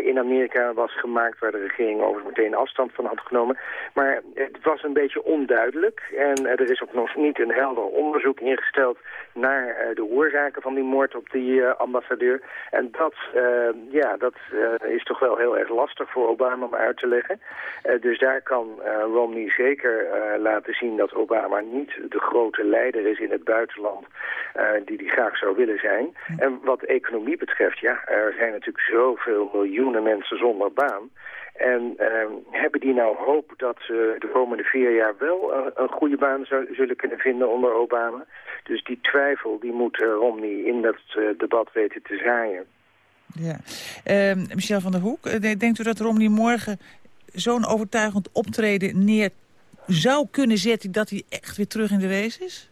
Speaker 25: in Amerika was gemaakt... waar de regering overigens meteen afstand van had genomen. Maar het was een beetje onduidelijk. En er is ook nog niet een helder onderzoek ingesteld... naar de oorzaken van die moord op die ambassadeur... En dat, uh, ja, dat uh, is toch wel heel erg lastig voor Obama om uit te leggen. Uh, dus daar kan Romney zeker laten zien dat Obama niet de grote leider is in het buitenland die hij graag zou willen zijn. En wat economie betreft, ja, er zijn natuurlijk zoveel miljoenen mensen zonder baan. En uh, hebben die nou hoop dat ze de komende vier jaar wel uh, een goede baan zullen kunnen vinden onder Obama? Dus die twijfel die moet uh, Romney in dat debat weten te zaaien.
Speaker 5: Ja. Ehm, Michel van der Hoek, denkt u dat Romney morgen zo'n overtuigend optreden neer zou kunnen zetten... dat hij echt weer terug in de race is?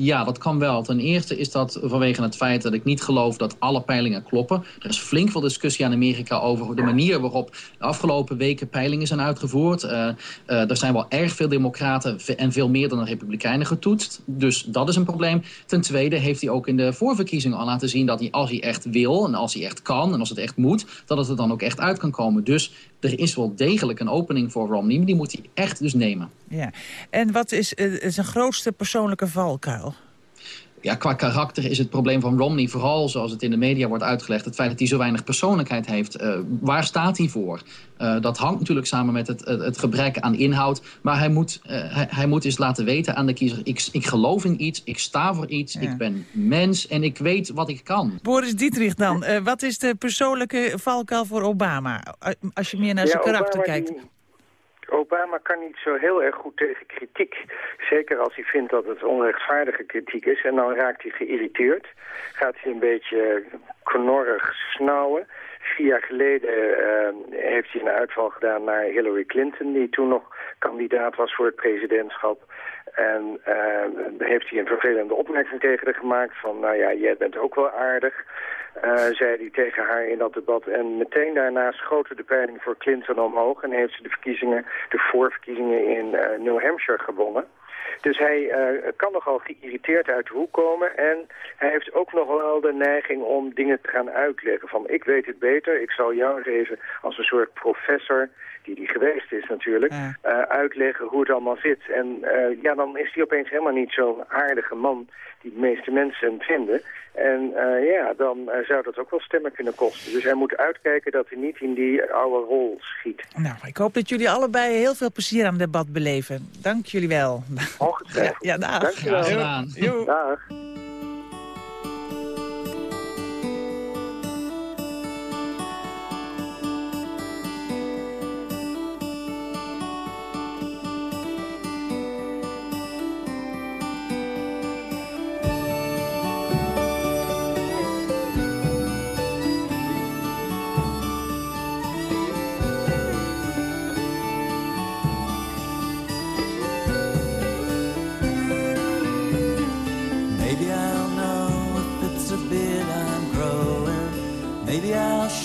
Speaker 24: Ja, dat kan wel. Ten eerste is dat vanwege het feit dat ik niet geloof dat alle peilingen kloppen. Er is flink veel discussie aan Amerika over de manier waarop de afgelopen weken peilingen zijn uitgevoerd. Uh, uh, er zijn wel erg veel democraten en veel meer dan de republikeinen getoetst. Dus dat is een probleem. Ten tweede heeft hij ook in de voorverkiezingen al laten zien dat hij als hij echt wil en als hij echt kan en als het echt moet, dat het er dan ook echt uit kan komen. Dus er is wel degelijk een opening voor Romney, die moet hij echt dus nemen.
Speaker 5: Ja. En wat is zijn grootste persoonlijke valkuil?
Speaker 24: Ja, qua karakter is het probleem van Romney vooral zoals het in de media wordt uitgelegd. Het feit dat hij zo weinig persoonlijkheid heeft. Uh, waar staat hij voor? Uh, dat hangt natuurlijk samen met het, het, het gebrek aan inhoud. Maar hij moet, uh, hij, hij, moet eens laten weten aan de kiezer... ik, ik geloof in iets, ik sta voor iets, ja. ik ben mens en ik weet wat ik kan.
Speaker 5: Boris Dietrich dan, wat is de persoonlijke valkuil voor Obama? Als je meer naar
Speaker 25: ja,
Speaker 5: zijn karakter
Speaker 25: Obama
Speaker 5: kijkt.
Speaker 25: Die... Obama kan niet zo heel erg goed tegen kritiek. Zeker als hij vindt dat het onrechtvaardige kritiek is. En dan raakt hij geïrriteerd. Gaat hij een beetje knorrig snauwen. Vier jaar geleden uh, heeft hij een uitval gedaan naar Hillary Clinton... die toen nog kandidaat was voor het presidentschap. En uh, heeft hij een vervelende opmerking tegen haar gemaakt van, nou ja, jij bent ook wel aardig. Uh, zei hij tegen haar in dat debat. En meteen daarna schoten de peiling voor Clinton omhoog en heeft ze de verkiezingen, de voorverkiezingen in uh, New Hampshire gewonnen. Dus hij uh, kan nogal geïrriteerd uit de hoek komen. En hij heeft ook nog wel de neiging om dingen te gaan uitleggen. Van ik weet het beter, ik zal jou eens even als een soort professor die die geweest is natuurlijk, ja. uh, uitleggen hoe het allemaal zit. En uh, ja, dan is hij opeens helemaal niet zo'n aardige man die de meeste mensen vinden. En uh, ja, dan zou dat ook wel stemmen kunnen kosten. Dus hij moet uitkijken dat hij niet in die oude rol schiet.
Speaker 5: Nou, ik hoop dat jullie allebei heel veel plezier aan het debat beleven. Dank jullie wel.
Speaker 25: Ongetwijfeld.
Speaker 5: Ja, dag.
Speaker 25: Dank je wel. Dag.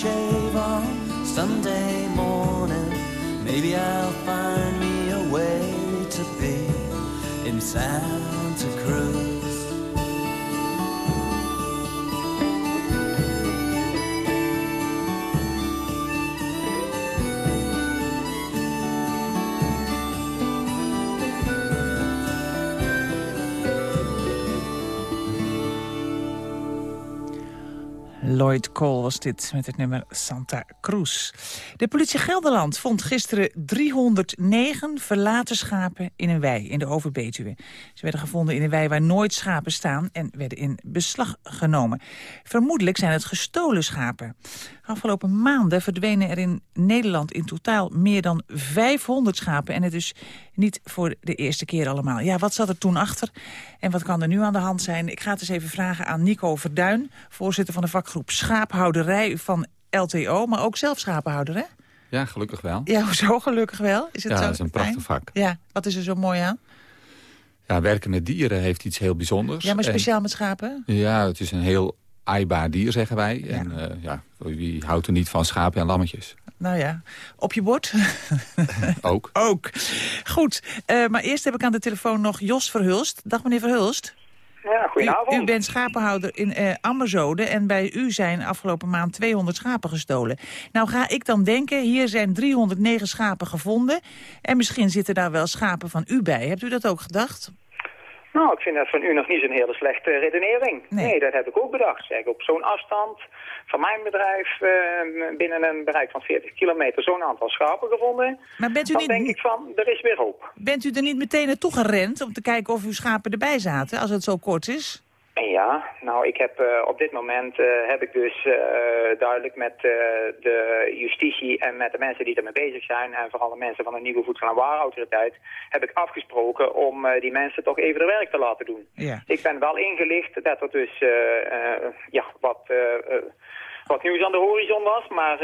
Speaker 26: Shave on Sunday morning. Maybe I'll find me a way to be in
Speaker 5: Lloyd Cole was dit met het nummer Santa Cruz. De politie Gelderland vond gisteren 309 verlaten schapen in een wei in de Overbetuwe. Ze werden gevonden in een wei waar nooit schapen staan en werden in beslag genomen. Vermoedelijk zijn het gestolen schapen. Afgelopen maanden verdwenen er in Nederland in totaal meer dan 500 schapen. En het is niet voor de eerste keer allemaal. Ja, wat zat er toen achter en wat kan er nu aan de hand zijn? Ik ga het eens even vragen aan Nico Verduin, voorzitter van de vakgroep Schaaphouderij van LTO. Maar ook zelf schapenhouder, hè?
Speaker 27: Ja, gelukkig wel.
Speaker 5: Ja, zo gelukkig wel. Is het
Speaker 27: ja,
Speaker 5: zo
Speaker 27: dat is een
Speaker 5: fijn?
Speaker 27: prachtig vak.
Speaker 5: Ja, wat is er zo mooi aan?
Speaker 27: Ja, werken met dieren heeft iets heel bijzonders.
Speaker 5: Ja, maar
Speaker 27: En-
Speaker 5: speciaal met schapen?
Speaker 27: ja, het is een heel aaibaar dier, zeggen wij. En eh, ja, wie houdt er niet van schapen en lammetjes?
Speaker 5: Nou ja, op je bord?
Speaker 27: Ook.
Speaker 5: Ook. Goed, eh, maar eerst heb ik aan de telefoon nog Jos Verhulst. Dag meneer Verhulst.
Speaker 28: Ja, goedenavond.
Speaker 5: U, u bent schapenhouder in eh Ammerzode en bij u zijn afgelopen maand 200 schapen gestolen. Nou ga ik dan denken, hier zijn 309 schapen gevonden en misschien zitten daar wel schapen van u bij. Hebt u dat ook gedacht?
Speaker 28: Nou, ik vind dat van u nog niet zo'n hele slechte redenering.
Speaker 5: Nee.
Speaker 28: dat heb ik ook bedacht. Zeg, op zo'n afstand van mijn bedrijf, eh, binnen een bereik van 40 kilometer, zo'n aantal schapen gevonden.
Speaker 5: Maar bent u
Speaker 28: dan
Speaker 5: niet-
Speaker 28: denk ik van, er is weer hoop.
Speaker 5: Bent u er niet meteen naartoe gerend om te kijken of uw schapen erbij zaten, als het zo kort is?
Speaker 28: Ja, nou, ik heb eh, op dit moment eh, heb ik dus eh, duidelijk met de justitie en met de mensen die ermee bezig zijn, en vooral de mensen van de nieuwe voedsel- en warenautoriteit, heb ik afgesproken om die mensen toch even de werk te laten doen.
Speaker 5: Ja.
Speaker 28: Ik ben wel ingelicht dat er dus ja, wat, wat nieuws aan de horizon was. Maar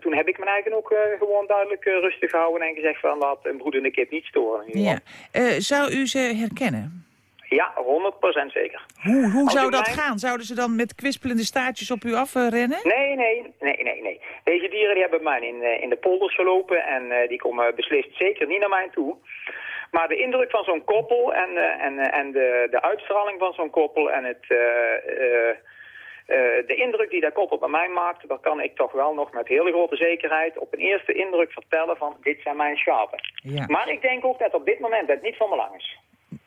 Speaker 28: toen heb ik mijn eigen ook gewoon duidelijk rustig gehouden en gezegd van laat een broedende kip niet storen.
Speaker 5: Ja. Eh, zou u ze herkennen?
Speaker 28: Ja 100% zeker.
Speaker 5: Hoe, hoe zou dat
Speaker 28: mij-
Speaker 5: gaan? Zouden ze dan met kwispelende staartjes op u afrennen?
Speaker 28: Nee, nee, nee, nee, nee. Deze dieren die hebben mij in, eh, in de polders gelopen en eh, die komen beslist zeker niet naar mij toe. Maar de indruk van zo'n koppel en, eh, en, eh, en de, de uitstraling van zo'n koppel en het, eh, eh, eh, de indruk die dat koppel bij mij maakt, daar kan ik toch wel nog met hele grote zekerheid op een eerste indruk vertellen van dit zijn mijn schapen.
Speaker 5: Ja.
Speaker 28: Maar ik denk ook dat op dit moment dat niet van belang is.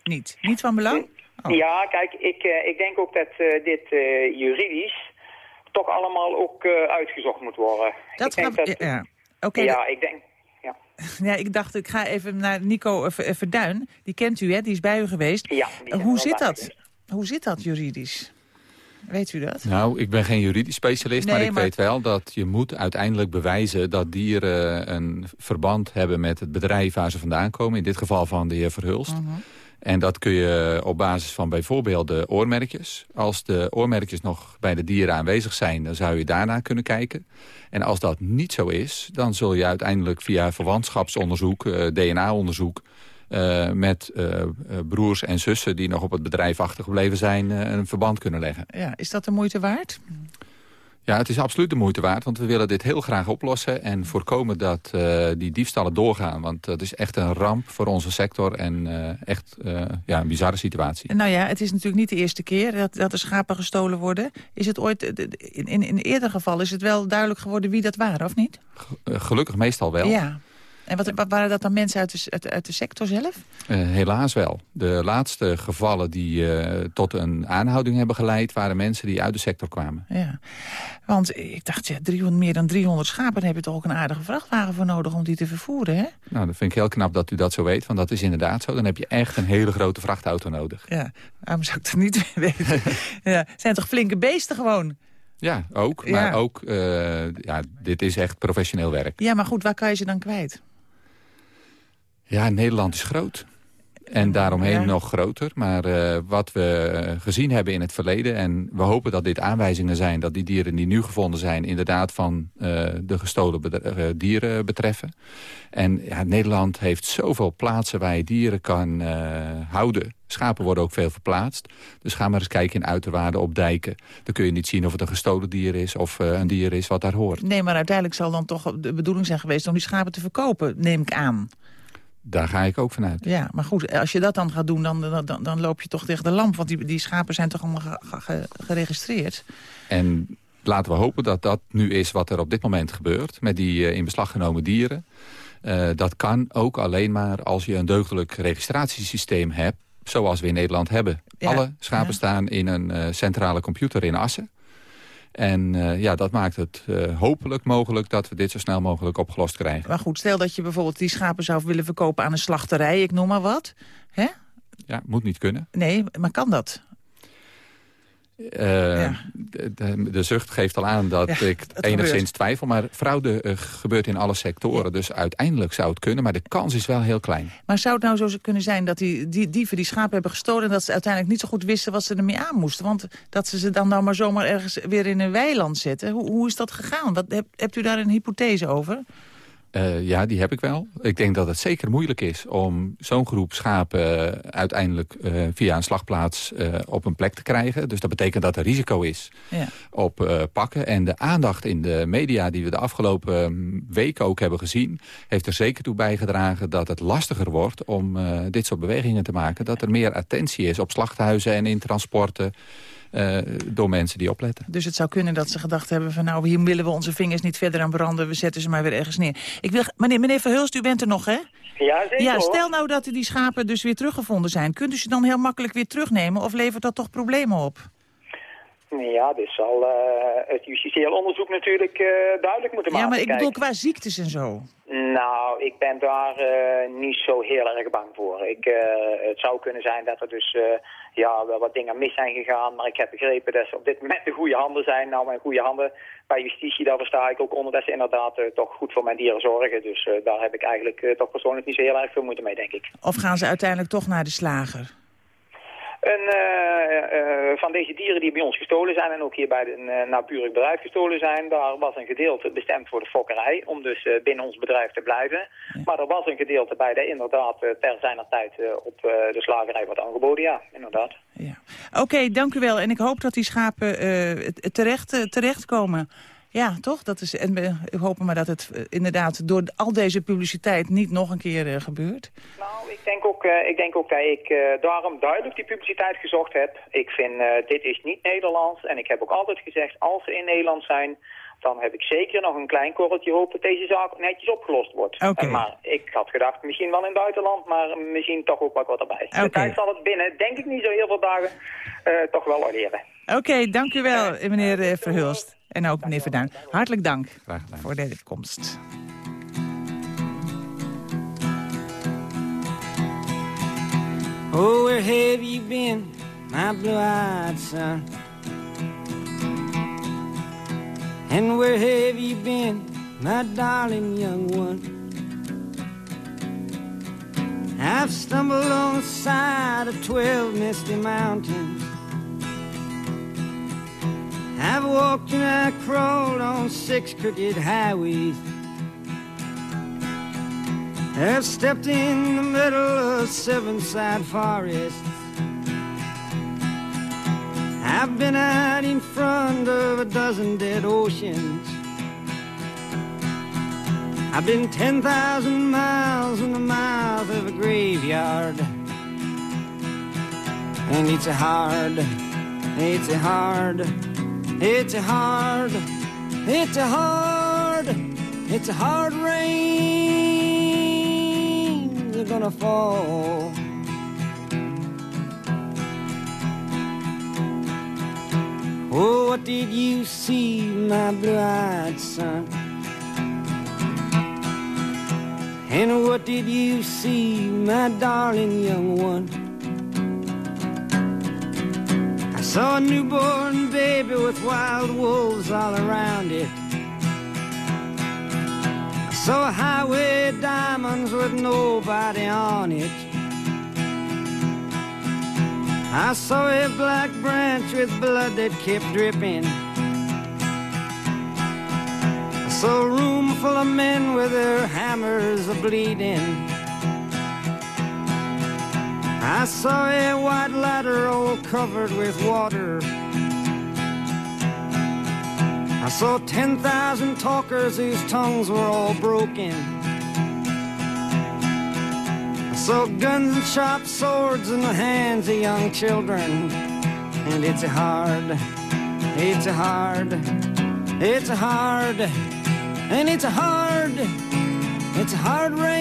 Speaker 5: Niet? Niet van belang? Oh.
Speaker 28: Ja, kijk, ik, eh, ik denk ook dat eh, dit eh, juridisch toch allemaal ook eh, uitgezocht moet worden.
Speaker 5: Dat
Speaker 28: ik denk dat,
Speaker 5: ja. Oké,
Speaker 28: ja, ik denk... Ja.
Speaker 5: Ja, ik dacht, ik ga even naar Nico Ver- Verduin. Die kent u, hè? Die is bij u geweest.
Speaker 28: Ja,
Speaker 5: Hoe zit dat? Hoe zit dat juridisch? Weet u dat?
Speaker 27: Nou, ik ben geen juridisch specialist, maar ik
Speaker 5: maar-
Speaker 27: weet wel dat je moet uiteindelijk bewijzen dat dieren een verband hebben met het bedrijf waar ze vandaan komen. In dit geval van de heer Verhulst.
Speaker 5: Mhm.
Speaker 27: En dat kun je op basis van bijvoorbeeld de oormerkjes. Als de oormerkjes nog bij de dieren aanwezig zijn, dan zou je daarna kunnen kijken. En als dat niet zo is, dan zul je uiteindelijk via verwantschapsonderzoek, eh, DNA-onderzoek... eh, met eh, broers en zussen die nog op het bedrijf achtergebleven zijn... een verband kunnen leggen.
Speaker 5: Ja, is dat de moeite waard?
Speaker 27: Ja, het is absoluut de moeite waard, want we willen dit heel graag oplossen... en voorkomen dat eh, die diefstallen doorgaan. Want dat is echt een ramp voor onze sector en eh, echt eh, ja, een bizarre situatie.
Speaker 5: Nou ja, het is natuurlijk niet de eerste keer dat, dat er schapen gestolen worden. Is het ooit, in, in, in eerder geval is het wel duidelijk geworden wie dat waren, of niet?
Speaker 27: Gelukkig meestal wel.
Speaker 5: Ja. En wat, waren dat dan mensen uit de, uit, uit de sector zelf?
Speaker 27: Eh, helaas wel. De laatste gevallen die eh, tot een aanhouding hebben geleid... waren mensen die uit de sector kwamen.
Speaker 5: Ja, want ik dacht, ja, 300, meer dan 300 schapen... daar heb je toch ook een aardige vrachtwagen voor nodig om die te vervoeren, hè?
Speaker 27: Nou, dat vind ik heel knap dat u dat zo weet, want dat is inderdaad zo. Dan heb je echt een hele grote vrachtauto nodig.
Speaker 5: Ja, waarom zou ik dat niet weten? ja, het zijn toch flinke beesten gewoon?
Speaker 27: Ja, ook.
Speaker 5: Ja.
Speaker 27: Maar ook, eh, ja, dit is echt professioneel werk.
Speaker 5: Ja, maar goed, waar kan je ze dan kwijt?
Speaker 27: Ja, Nederland is groot. En daaromheen
Speaker 5: Ja.
Speaker 27: nog groter. Maar eh, wat we gezien hebben in het verleden... en we hopen dat dit aanwijzingen zijn... dat die dieren die nu gevonden zijn... inderdaad van eh, de gestolen eh, dieren betreffen. En ja, Nederland heeft zoveel plaatsen waar je dieren kan houden. Schapen worden ook veel verplaatst. Dus ga maar eens kijken in uiterwaarden op dijken. Dan kun je niet zien of het een gestolen dier is... of een dier is wat daar hoort.
Speaker 5: Nee, maar uiteindelijk zal dan toch de bedoeling zijn geweest... om die schapen te verkopen, neem ik aan.
Speaker 27: Daar ga ik ook vanuit.
Speaker 5: Ja, maar goed, als je dat dan gaat doen, dan, dan, dan- loop je toch tegen de lamp. Want die, die schapen zijn toch allemaal ge- ge- ge- geregistreerd?
Speaker 27: En laten we hopen dat dat nu is wat er op dit moment gebeurt... met die eh, in beslag genomen dieren. Eh, dat kan ook alleen maar als je een deugdelijk registratiesysteem hebt... zoals we in Nederland hebben.
Speaker 5: Ja,
Speaker 27: Alle schapen
Speaker 5: ja.
Speaker 27: staan in een eh, centrale computer in Assen. En eh, ja, dat maakt het eh, hopelijk mogelijk dat we dit zo snel mogelijk opgelost krijgen.
Speaker 5: Maar goed, stel dat je bijvoorbeeld die schapen zou willen verkopen aan een slachterij, ik noem maar wat. Hè?
Speaker 27: Ja, moet niet kunnen.
Speaker 5: Nee, maar kan dat?
Speaker 27: Eh, de, de, de zucht geeft al aan dat
Speaker 5: Ja,
Speaker 27: ik enigszins
Speaker 5: gebeurt.
Speaker 27: twijfel. Maar fraude eh, gebeurt in alle sectoren. Dus uiteindelijk zou het kunnen. Maar de kans is wel heel klein.
Speaker 5: Maar zou het nou zo kunnen zijn dat die, die dieven die schapen hebben gestolen... en dat ze uiteindelijk niet zo goed wisten wat ze ermee aan moesten? Want dat ze ze dan nou maar zomaar ergens weer in een weiland zetten. Hoe, hoe is dat gegaan? Wat, hebt, hebt u daar een hypothese over?
Speaker 27: Eh, ja, die heb ik wel. Ik denk dat het zeker moeilijk is om zo'n groep schapen eh, uiteindelijk eh, via een slagplaats op een plek te krijgen. Dus dat betekent dat er risico is
Speaker 5: Ja.
Speaker 27: op pakken. En de aandacht in de media die we de afgelopen mm, weken ook hebben gezien... heeft er zeker toe bijgedragen dat het lastiger wordt om dit soort bewegingen te maken. Dat er meer attentie is op slachthuizen en in transporten door mensen die opletten.
Speaker 5: Dus het zou kunnen dat ze gedacht hebben van... nou, hier willen we onze vingers niet verder aan branden. We zetten ze maar weer ergens neer. Ik wil, meneer, meneer Verhulst, u bent er nog, hè?
Speaker 29: Ja, zeker
Speaker 5: Ja,
Speaker 29: hoor.
Speaker 5: stel nou dat die schapen dus weer teruggevonden zijn. Kunt u ze dan heel makkelijk weer terugnemen? Of levert dat toch problemen op?
Speaker 28: Ja, dit zal eh, het justitieel onderzoek natuurlijk eh, duidelijk moeten maken.
Speaker 5: ja, maar ik
Speaker 28: Kijk,
Speaker 5: bedoel qua ziektes en zo.
Speaker 28: Nou, ik ben daar eh, niet zo heel erg bang voor. Ik, het zou kunnen zijn dat er dus ja, wel wat dingen mis zijn gegaan. Maar ik heb begrepen dat ze op dit moment in goede handen zijn. Nou, mijn goede handen bij justitie, daar versta ik ook onder dat ze inderdaad toch goed voor mijn dieren zorgen. Dus daar heb ik eigenlijk toch persoonlijk niet zo heel erg veel moeite mee, denk ik.
Speaker 5: Of gaan ze uiteindelijk toch naar de slager?
Speaker 28: Een, eh, eh, van deze dieren die bij ons gestolen zijn en ook hier bij een naburig bedrijf gestolen zijn, daar was een gedeelte bestemd voor de fokkerij, om dus eh, binnen ons bedrijf te blijven. Maar er was een gedeelte bij dat inderdaad eh, ter zijner tijd eh, op eh, de slagerij wordt aangeboden, ja, inderdaad.
Speaker 5: Oké, dank u wel. En ik hoop dat die schapen eh, terecht, eh, terechtkomen. Ja, toch? Dat is, en we hopen maar dat het eh, inderdaad door al deze publiciteit niet nog een keer eh, gebeurt.
Speaker 28: Nou, ik denk ook, eh, ik denk ook dat ik daarom duidelijk die publiciteit gezocht heb. Ik vind, dit is niet Nederlands. En ik heb ook altijd gezegd, als ze in Nederland zijn... dan heb ik zeker nog een klein korreltje hoop dat deze zaak netjes opgelost wordt.
Speaker 5: Oké.
Speaker 28: En Maar ik had gedacht, misschien wel in het buitenland... maar misschien toch ook wat, wat erbij. De
Speaker 5: Oké.
Speaker 28: tijd zal het binnen, denk ik niet zo heel veel dagen... eh, toch wel leren.
Speaker 5: Oké, dank u wel, eh, meneer eh, Verhulst. En ook meneer Verduin. Hartelijk dank voor deze komst.
Speaker 30: Oh, where have you been, my blue-eyed son? And where have you been, my darling young one? I've stumbled on the side of twelve misty mountains. I've walked and I crawled on six crooked highways. I've stepped in the middle of seven sad forests. I've been out in front of a dozen dead oceans. I've been 10,000 miles in the mouth of a graveyard. And it's a hard, it's a hard, it's a hard, it's a hard, it's a hard rain. They're gonna fall. Oh, what did you see, my blue-eyed son? And what did you see, my darling young one? I saw a newborn baby with wild wolves all around it. I saw a highway diamonds with nobody on it. I saw a black branch with blood that kept dripping. I saw a room full of men with their hammers a bleeding. I saw a white ladder all covered with water. I saw 10,000 talkers whose tongues were all broken. Saw guns and sharp swords in the hands of young children. And it's a hard, it's a hard, it's a hard, and it's a hard, it's a hard rain.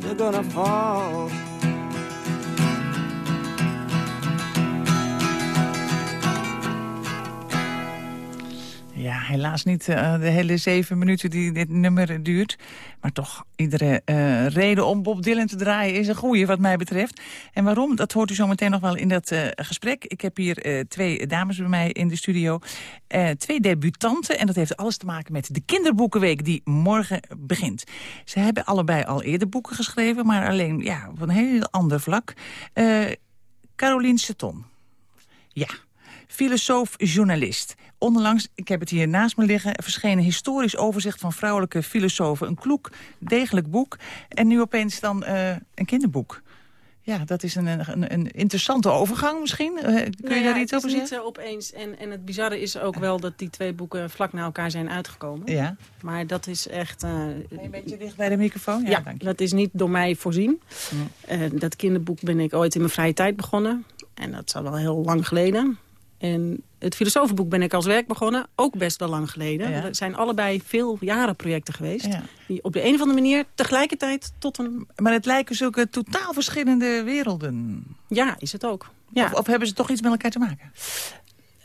Speaker 30: They're gonna fall.
Speaker 5: Helaas niet eh, de hele zeven minuten die dit nummer duurt. Maar toch, iedere eh, reden om Bob Dylan te draaien is een goeie wat mij betreft. En waarom, dat hoort u zo meteen nog wel in dat eh, gesprek. Ik heb hier twee dames bij mij in de studio. Twee debutanten en dat heeft alles te maken met de kinderboekenweek die morgen begint. Ze hebben allebei al eerder boeken geschreven, maar alleen ja, op een heel ander vlak. Caroline Seton. Ja, filosoof, journalist. Onlangs, ik heb het hier naast me liggen... verschenen historisch overzicht van vrouwelijke filosofen. Een kloek, degelijk boek. En nu opeens dan eh, een kinderboek. Ja, dat is een, een, een interessante overgang misschien. Eh, kun je
Speaker 29: Nou ja,
Speaker 5: daar iets
Speaker 29: het
Speaker 5: over
Speaker 29: is
Speaker 5: zeggen?
Speaker 29: niet zo opeens. En, en het bizarre is ook wel dat die twee boeken vlak na elkaar zijn uitgekomen.
Speaker 5: Ja.
Speaker 29: Maar dat is echt... eh,
Speaker 5: een beetje dicht bij de microfoon? Ja,
Speaker 29: Ja,
Speaker 5: dank
Speaker 29: dat is niet door mij voorzien. Eh, dat kinderboek ben ik ooit in mijn vrije tijd begonnen. En dat is al wel heel lang geleden. En het filosofenboek ben ik als werk begonnen, ook best wel lang geleden.
Speaker 5: Ja.
Speaker 29: Dat zijn allebei veel jaren projecten geweest.
Speaker 5: Ja.
Speaker 29: Die op de een of andere manier tegelijkertijd tot een...
Speaker 5: Maar het lijken zulke totaal verschillende werelden.
Speaker 29: Ja, is het ook. Ja.
Speaker 5: Of, of hebben ze toch iets met elkaar te maken?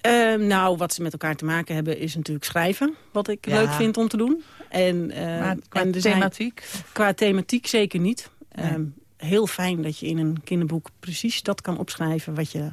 Speaker 29: Eh, nou, wat ze met elkaar te maken hebben is natuurlijk schrijven. Wat ik
Speaker 5: Ja.
Speaker 29: leuk vind om te doen. En,
Speaker 5: Maar qua
Speaker 29: en er zijn-
Speaker 5: thematiek?
Speaker 29: qua thematiek zeker niet. Ehm, heel fijn dat je in een kinderboek precies dat kan opschrijven wat je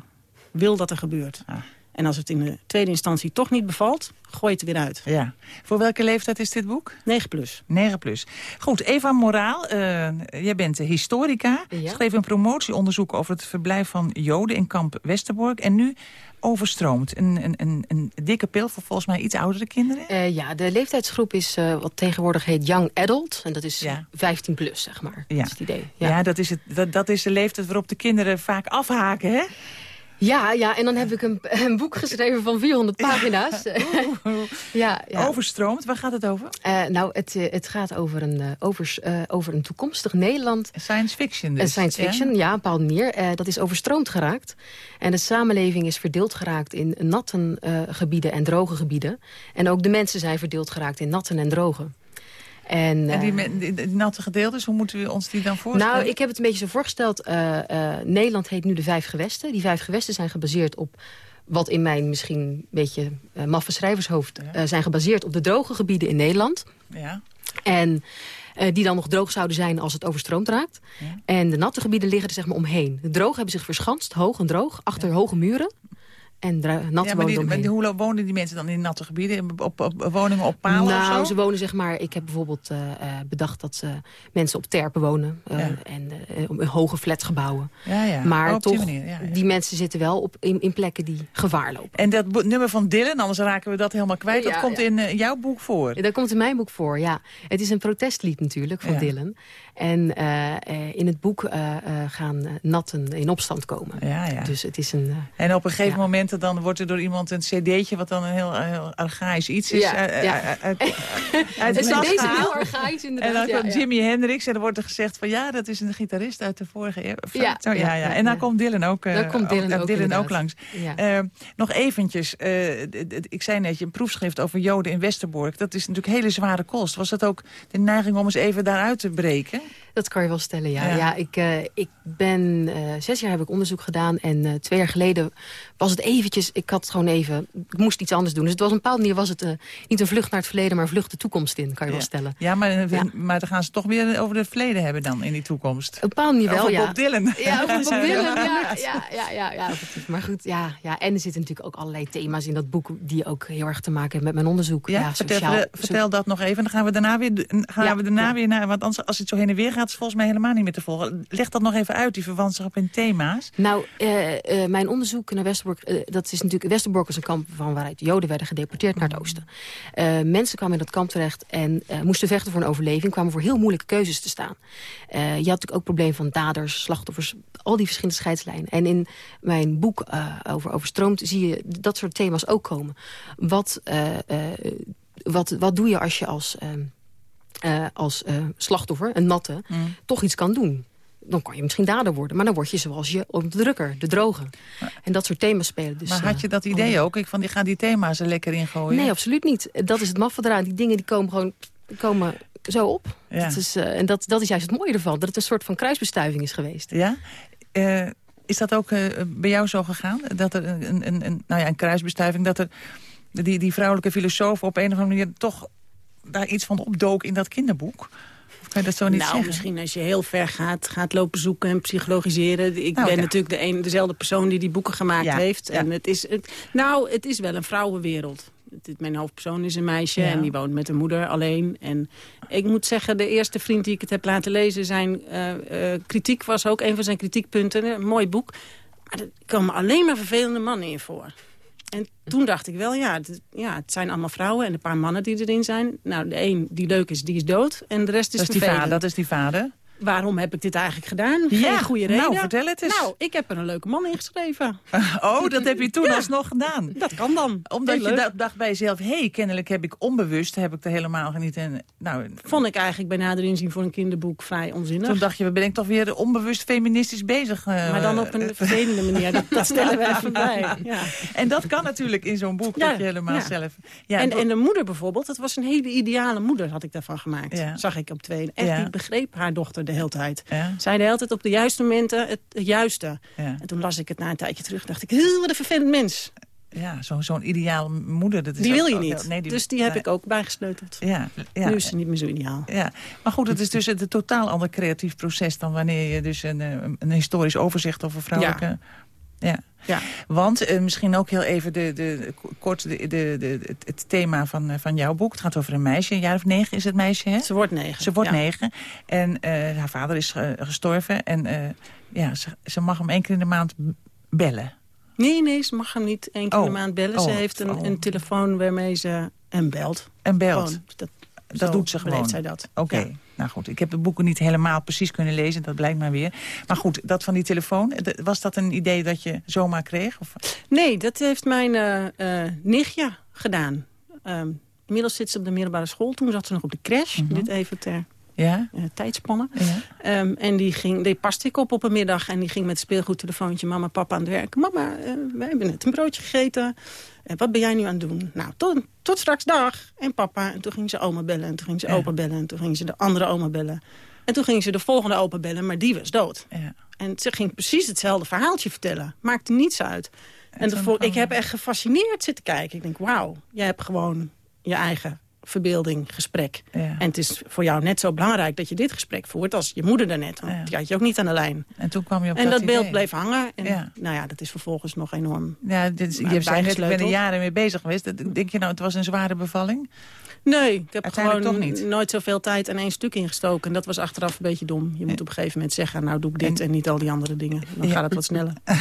Speaker 29: wil dat er gebeurt.
Speaker 5: Ah.
Speaker 29: En als het in de tweede instantie toch niet bevalt, gooi het er weer uit.
Speaker 5: Ja. Voor welke leeftijd is dit boek?
Speaker 29: 9 plus.
Speaker 5: 9 plus. Goed, Eva Moraal, eh, jij bent historica.
Speaker 31: Ja.
Speaker 5: Schreef een promotieonderzoek over het verblijf van Joden in kamp Westerbork. En nu overstroomd. Een, een, een, een dikke pil voor volgens mij iets oudere kinderen.
Speaker 31: Eh, ja, de leeftijdsgroep is eh, wat tegenwoordig heet Young Adult. En dat is
Speaker 5: Ja.
Speaker 31: 15 plus, zeg maar.
Speaker 5: Ja.
Speaker 31: Dat is het idee.
Speaker 5: Ja, dat, is het, dat, dat is de leeftijd waarop de kinderen vaak afhaken, hè?
Speaker 31: Ja, ja, en dan heb ik een, een boek geschreven van 400 pagina's. ja, ja.
Speaker 5: Overstroomd, waar gaat het over?
Speaker 31: Eh, nou, het, eh, het gaat over een, eh, over, over een toekomstig Nederland.
Speaker 5: Science fiction dus.
Speaker 31: Science fiction, ja, een bepaalde manier. Eh, dat is overstroomd geraakt. En de samenleving is verdeeld geraakt in natte gebieden en droge gebieden. En ook de mensen zijn verdeeld geraakt in natte en droge. En,
Speaker 5: En die,
Speaker 31: eh,
Speaker 5: die, die natte gedeeltes, hoe moeten we ons die dan voorstellen?
Speaker 31: nou, ik heb het een beetje zo voorgesteld. eh, eh, Nederland heet nu de vijf gewesten. Die vijf gewesten zijn gebaseerd op wat in mijn misschien een beetje maffe schrijvershoofd... zijn gebaseerd op de droge gebieden in Nederland.
Speaker 5: Ja.
Speaker 31: En die dan nog droog zouden zijn als het overstroomd raakt. En de natte gebieden liggen er zeg maar omheen. De droog hebben zich verschanst, hoog en droog, achter hoge muren. En natte
Speaker 5: Ja, maar die, maar
Speaker 31: omheen.
Speaker 5: die- hoe wonen die mensen dan in natte gebieden? Op, op, woningen op palen
Speaker 31: nou,
Speaker 5: of zo?
Speaker 31: ze wonen zeg maar... Ik heb bijvoorbeeld eh, eh, bedacht dat ze mensen op terpen wonen. eh,
Speaker 5: Ja.
Speaker 31: En hoge flatgebouwen.
Speaker 5: Ja, ja.
Speaker 31: Maar
Speaker 5: Oh, die
Speaker 31: toch,
Speaker 5: manier,
Speaker 31: die mensen zitten wel op, in, in plekken die gevaar lopen.
Speaker 5: En dat nummer van Dylan, anders raken we dat helemaal kwijt. dat komt in jouw boek voor.
Speaker 31: Dat komt in mijn boek voor, ja. Het is een protestlied natuurlijk van. Dylan. En in het boek gaan natten in opstand komen.
Speaker 5: Ja, ja.
Speaker 31: Dus het is een...
Speaker 5: En op een gegeven moment dan wordt er door iemand een cd'tje... wat dan een heel, heel archaïs iets is...
Speaker 31: Ja,
Speaker 5: eh, eh,
Speaker 31: ja.
Speaker 5: uit- uit- uit
Speaker 31: Het is heel archaïs inderdaad.
Speaker 5: En dan
Speaker 31: ja,
Speaker 5: komt
Speaker 31: ja.
Speaker 5: Jimi Hendrix en dan wordt er gezegd van... ja, dat is een gitarist uit de vorige eeuw. Of
Speaker 31: Ja,
Speaker 5: ja,
Speaker 31: ja,
Speaker 5: ja.
Speaker 31: ja,
Speaker 5: En dan
Speaker 31: ja.
Speaker 5: komt Dylan ook, eh,
Speaker 31: Dan komt Dylan ook,
Speaker 5: Dylan ook langs.
Speaker 31: Ja.
Speaker 5: Eh, nog eventjes, eh, ik zei net, je een proefschrift over Joden in Westerbork. Dat is natuurlijk hele zware kost. Was dat ook de neiging om eens even daaruit te breken?
Speaker 31: Dat kan je wel stellen, ja.
Speaker 5: Ja.
Speaker 31: ja. ik, eh, ik ben... eh, zes jaar heb ik onderzoek gedaan. En eh, twee jaar geleden was het eventjes... Ik had gewoon even... Ik moest iets anders doen. Dus het was een bepaalde manier was het eh, niet een vlucht naar het verleden... maar een vlucht de toekomst in, kan je wel stellen.
Speaker 5: Ja, maar,
Speaker 31: Ja.
Speaker 5: maar dan gaan ze toch weer over het verleden hebben dan in die toekomst.
Speaker 31: Op een bepaalde manier wel,
Speaker 5: Over
Speaker 31: ja.
Speaker 5: Bob Dylan.
Speaker 31: Ja, over Bob Dylan, ja, ja, ja, ja, ja. Maar goed, ja, ja. En er zitten natuurlijk ook allerlei thema's in dat boek... die ook heel erg te maken hebben met mijn onderzoek.
Speaker 5: Ja,
Speaker 31: sociaal-
Speaker 5: vertel- vertel dat nog even. Dan gaan we daarna weer, gaan
Speaker 31: Ja,
Speaker 5: we daarna
Speaker 31: ja.
Speaker 5: weer naar... Want anders, als het zo heen en weer gaat, is volgens mij helemaal niet meer te volgen. Leg dat nog even uit, die verwantschap in thema's.
Speaker 31: Nou, eh, eh, mijn onderzoek naar Westerbork... eh, dat is natuurlijk... Westerbork is een kamp van waaruit Joden werden gedeporteerd naar het oosten. Eh, mensen kwamen in dat kamp terecht en eh, moesten vechten voor een overleving... kwamen voor heel moeilijke keuzes te staan. Je had natuurlijk ook het probleem van daders, slachtoffers... al die verschillende scheidslijnen. En in mijn boek over Overstroomd zie je dat soort thema's ook komen. Wat, wat, wat doe je als je als... als slachtoffer, een natte,
Speaker 5: Mm.
Speaker 31: toch iets kan doen. Dan kan je misschien dader worden. Maar dan word je zoals je op de drukker, de droge. En dat soort thema's spelen. Dus,
Speaker 5: maar had je dat
Speaker 31: eh,
Speaker 5: idee ook? Ik van, die gaan die thema's er lekker in gooien.
Speaker 31: Nee, absoluut niet. Dat is het maffe eraan. Die dingen die komen gewoon komen zo op.
Speaker 5: Ja.
Speaker 31: Dat is, eh, en dat, dat is juist het mooie ervan. Dat het een soort van kruisbestuiving is geweest.
Speaker 5: Ja? Eh, is dat ook bij jou zo gegaan? Dat er een, een, een, nou ja, een kruisbestuiving, dat er die, die vrouwelijke filosoof op een of andere manier toch daar iets van opdook in dat kinderboek? Of kan je dat zo niet
Speaker 29: nou,
Speaker 5: zeggen?
Speaker 29: misschien als je heel ver gaat, gaat lopen zoeken en psychologiseren. Ik
Speaker 5: Nou,
Speaker 29: ben
Speaker 5: ja.
Speaker 29: natuurlijk de een, dezelfde persoon die die boeken gemaakt
Speaker 5: Ja,
Speaker 29: heeft.
Speaker 5: ja.
Speaker 29: En het is, het, nou, het is wel een vrouwenwereld. Het- Mijn hoofdpersoon is een meisje en die woont met een moeder alleen. En ik moet zeggen, de eerste vriend die ik het heb laten lezen... zijn eh, eh, kritiek was ook een van zijn kritiekpunten. Een mooi boek. Maar er komen alleen maar vervelende mannen in voor. En toen dacht ik wel, ja het, ja, het zijn allemaal vrouwen en een paar mannen die erin zijn. Nou, de een die leuk is, die is dood. En de rest is
Speaker 5: dat, is die vader, dat is die vader.
Speaker 29: Waarom heb ik dit eigenlijk gedaan? Geen
Speaker 5: Ja,
Speaker 29: goede
Speaker 5: nou,
Speaker 29: reden.
Speaker 5: vertel het eens.
Speaker 29: Nou, ik heb er een leuke man in geschreven.
Speaker 5: Oh, dat heb je toen
Speaker 29: Ja.
Speaker 5: alsnog gedaan.
Speaker 29: Dat kan dan.
Speaker 5: Omdat
Speaker 29: Heel
Speaker 5: je
Speaker 29: leuk.
Speaker 5: da- dacht bij jezelf, hé, hey, kennelijk heb ik onbewust, heb ik er helemaal niet in. Nou,
Speaker 29: Vond ik eigenlijk bij nader inzien voor een kinderboek vrij onzinnig.
Speaker 5: toen dacht je, ben ik toch weer onbewust feministisch bezig. eh,
Speaker 29: maar dan op een vervelende manier. Dat, dat stellen we even bij. Ja.
Speaker 5: En dat kan natuurlijk in zo'n boek, dat je helemaal zelf... Ja,
Speaker 29: en, en de moeder bijvoorbeeld, dat was een hele ideale moeder, had ik daarvan gemaakt. Zag ik op twee. Echt, die begreep haar dochter de hele tijd.
Speaker 5: Ja.
Speaker 29: Zij de hele tijd op de juiste momenten het, het juiste.
Speaker 5: Ja.
Speaker 29: En toen las ik het na een tijdje terug, dacht ik, "Heel, wat een vervelend mens.
Speaker 5: ja, zo- zo'n ideale moeder. Dat is
Speaker 29: Die wil je
Speaker 5: ook-
Speaker 29: niet.
Speaker 5: nee,
Speaker 29: dus die heb
Speaker 5: nee.
Speaker 29: ik ook bijgesleuteld.
Speaker 5: Ja, ja.
Speaker 29: Nu is ze niet meer zo ideaal.
Speaker 5: Ja, maar goed, het is dus een totaal ander creatief proces... dan wanneer je dus een, eh, een historisch overzicht over vrouwelijke... Ja.
Speaker 29: Ja.
Speaker 5: Want eh, misschien ook heel even de, de, kort de, de, de, het, thema van, eh, van jouw boek. Het gaat over een meisje, een jaar of negen is het meisje, hè?
Speaker 29: Ze wordt negen.
Speaker 5: Ze wordt
Speaker 29: ja.
Speaker 5: negen en eh, haar vader is gestorven. En ja, ze, ze mag hem één keer in de maand bellen.
Speaker 29: Nee, nee, ze mag hem niet één keer
Speaker 5: Oh.
Speaker 29: in de maand bellen. Ze
Speaker 5: Oh.
Speaker 29: heeft een,
Speaker 5: Oh.
Speaker 29: een telefoon waarmee ze hem belt.
Speaker 5: En belt.
Speaker 29: Gewoon, dat,
Speaker 5: Dat doet ze gewoon.
Speaker 29: zij dat.
Speaker 5: Oké,
Speaker 29: Ja.
Speaker 5: Nou goed. Ik heb de boeken niet helemaal precies kunnen lezen, dat blijkt maar weer. Maar goed, dat van die telefoon, was dat een idee dat je zomaar kreeg? Of?
Speaker 29: Nee, dat heeft mijn eh, nichtje gedaan. Ehm, inmiddels zit ze op de middelbare school. Toen zat ze nog op de crash. Dit even ter
Speaker 5: Ja?
Speaker 29: eh, tijdspannen.
Speaker 5: Ja.
Speaker 29: Ehm, en die, ging, die paste ik op op een middag. En die ging met speelgoedtelefoontje mama, papa aan het werk. Mama, eh, wij hebben net een broodje gegeten. En wat ben jij nu aan het doen? Nou, tot, tot straks dag. En papa. En toen ging ze oma bellen. En toen ging ze
Speaker 5: Ja.
Speaker 29: opa bellen. En toen ging ze de andere oma bellen. En toen ging ze de volgende opa bellen. Maar die was dood.
Speaker 5: Ja.
Speaker 29: En ze ging precies hetzelfde verhaaltje vertellen. Maakte niets uit. En ik heb echt gefascineerd zitten kijken. Ik denk, wauw, jij hebt gewoon je eigen verbeelding gesprek. En het is voor jou net zo belangrijk dat je dit gesprek voert... als je moeder daarnet, want die had je ook niet aan de lijn.
Speaker 5: En toen kwam je op
Speaker 29: En dat, beeld bleef hangen. En,
Speaker 5: Ja.
Speaker 29: Nou ja, dat is vervolgens nog enorm
Speaker 5: Ja, dit is, je
Speaker 29: Maar
Speaker 5: hebt zei net, ik ben er jaren mee bezig geweest. Denk je nou, het was een zware bevalling?
Speaker 29: Nee, ik heb gewoon
Speaker 5: toch niet.
Speaker 29: nooit zoveel tijd in één stuk ingestoken. En dat was achteraf een beetje dom. Je moet op een gegeven moment zeggen, nou doe ik dit en, niet al die andere dingen. Dan
Speaker 5: Ja.
Speaker 29: gaat het wat sneller.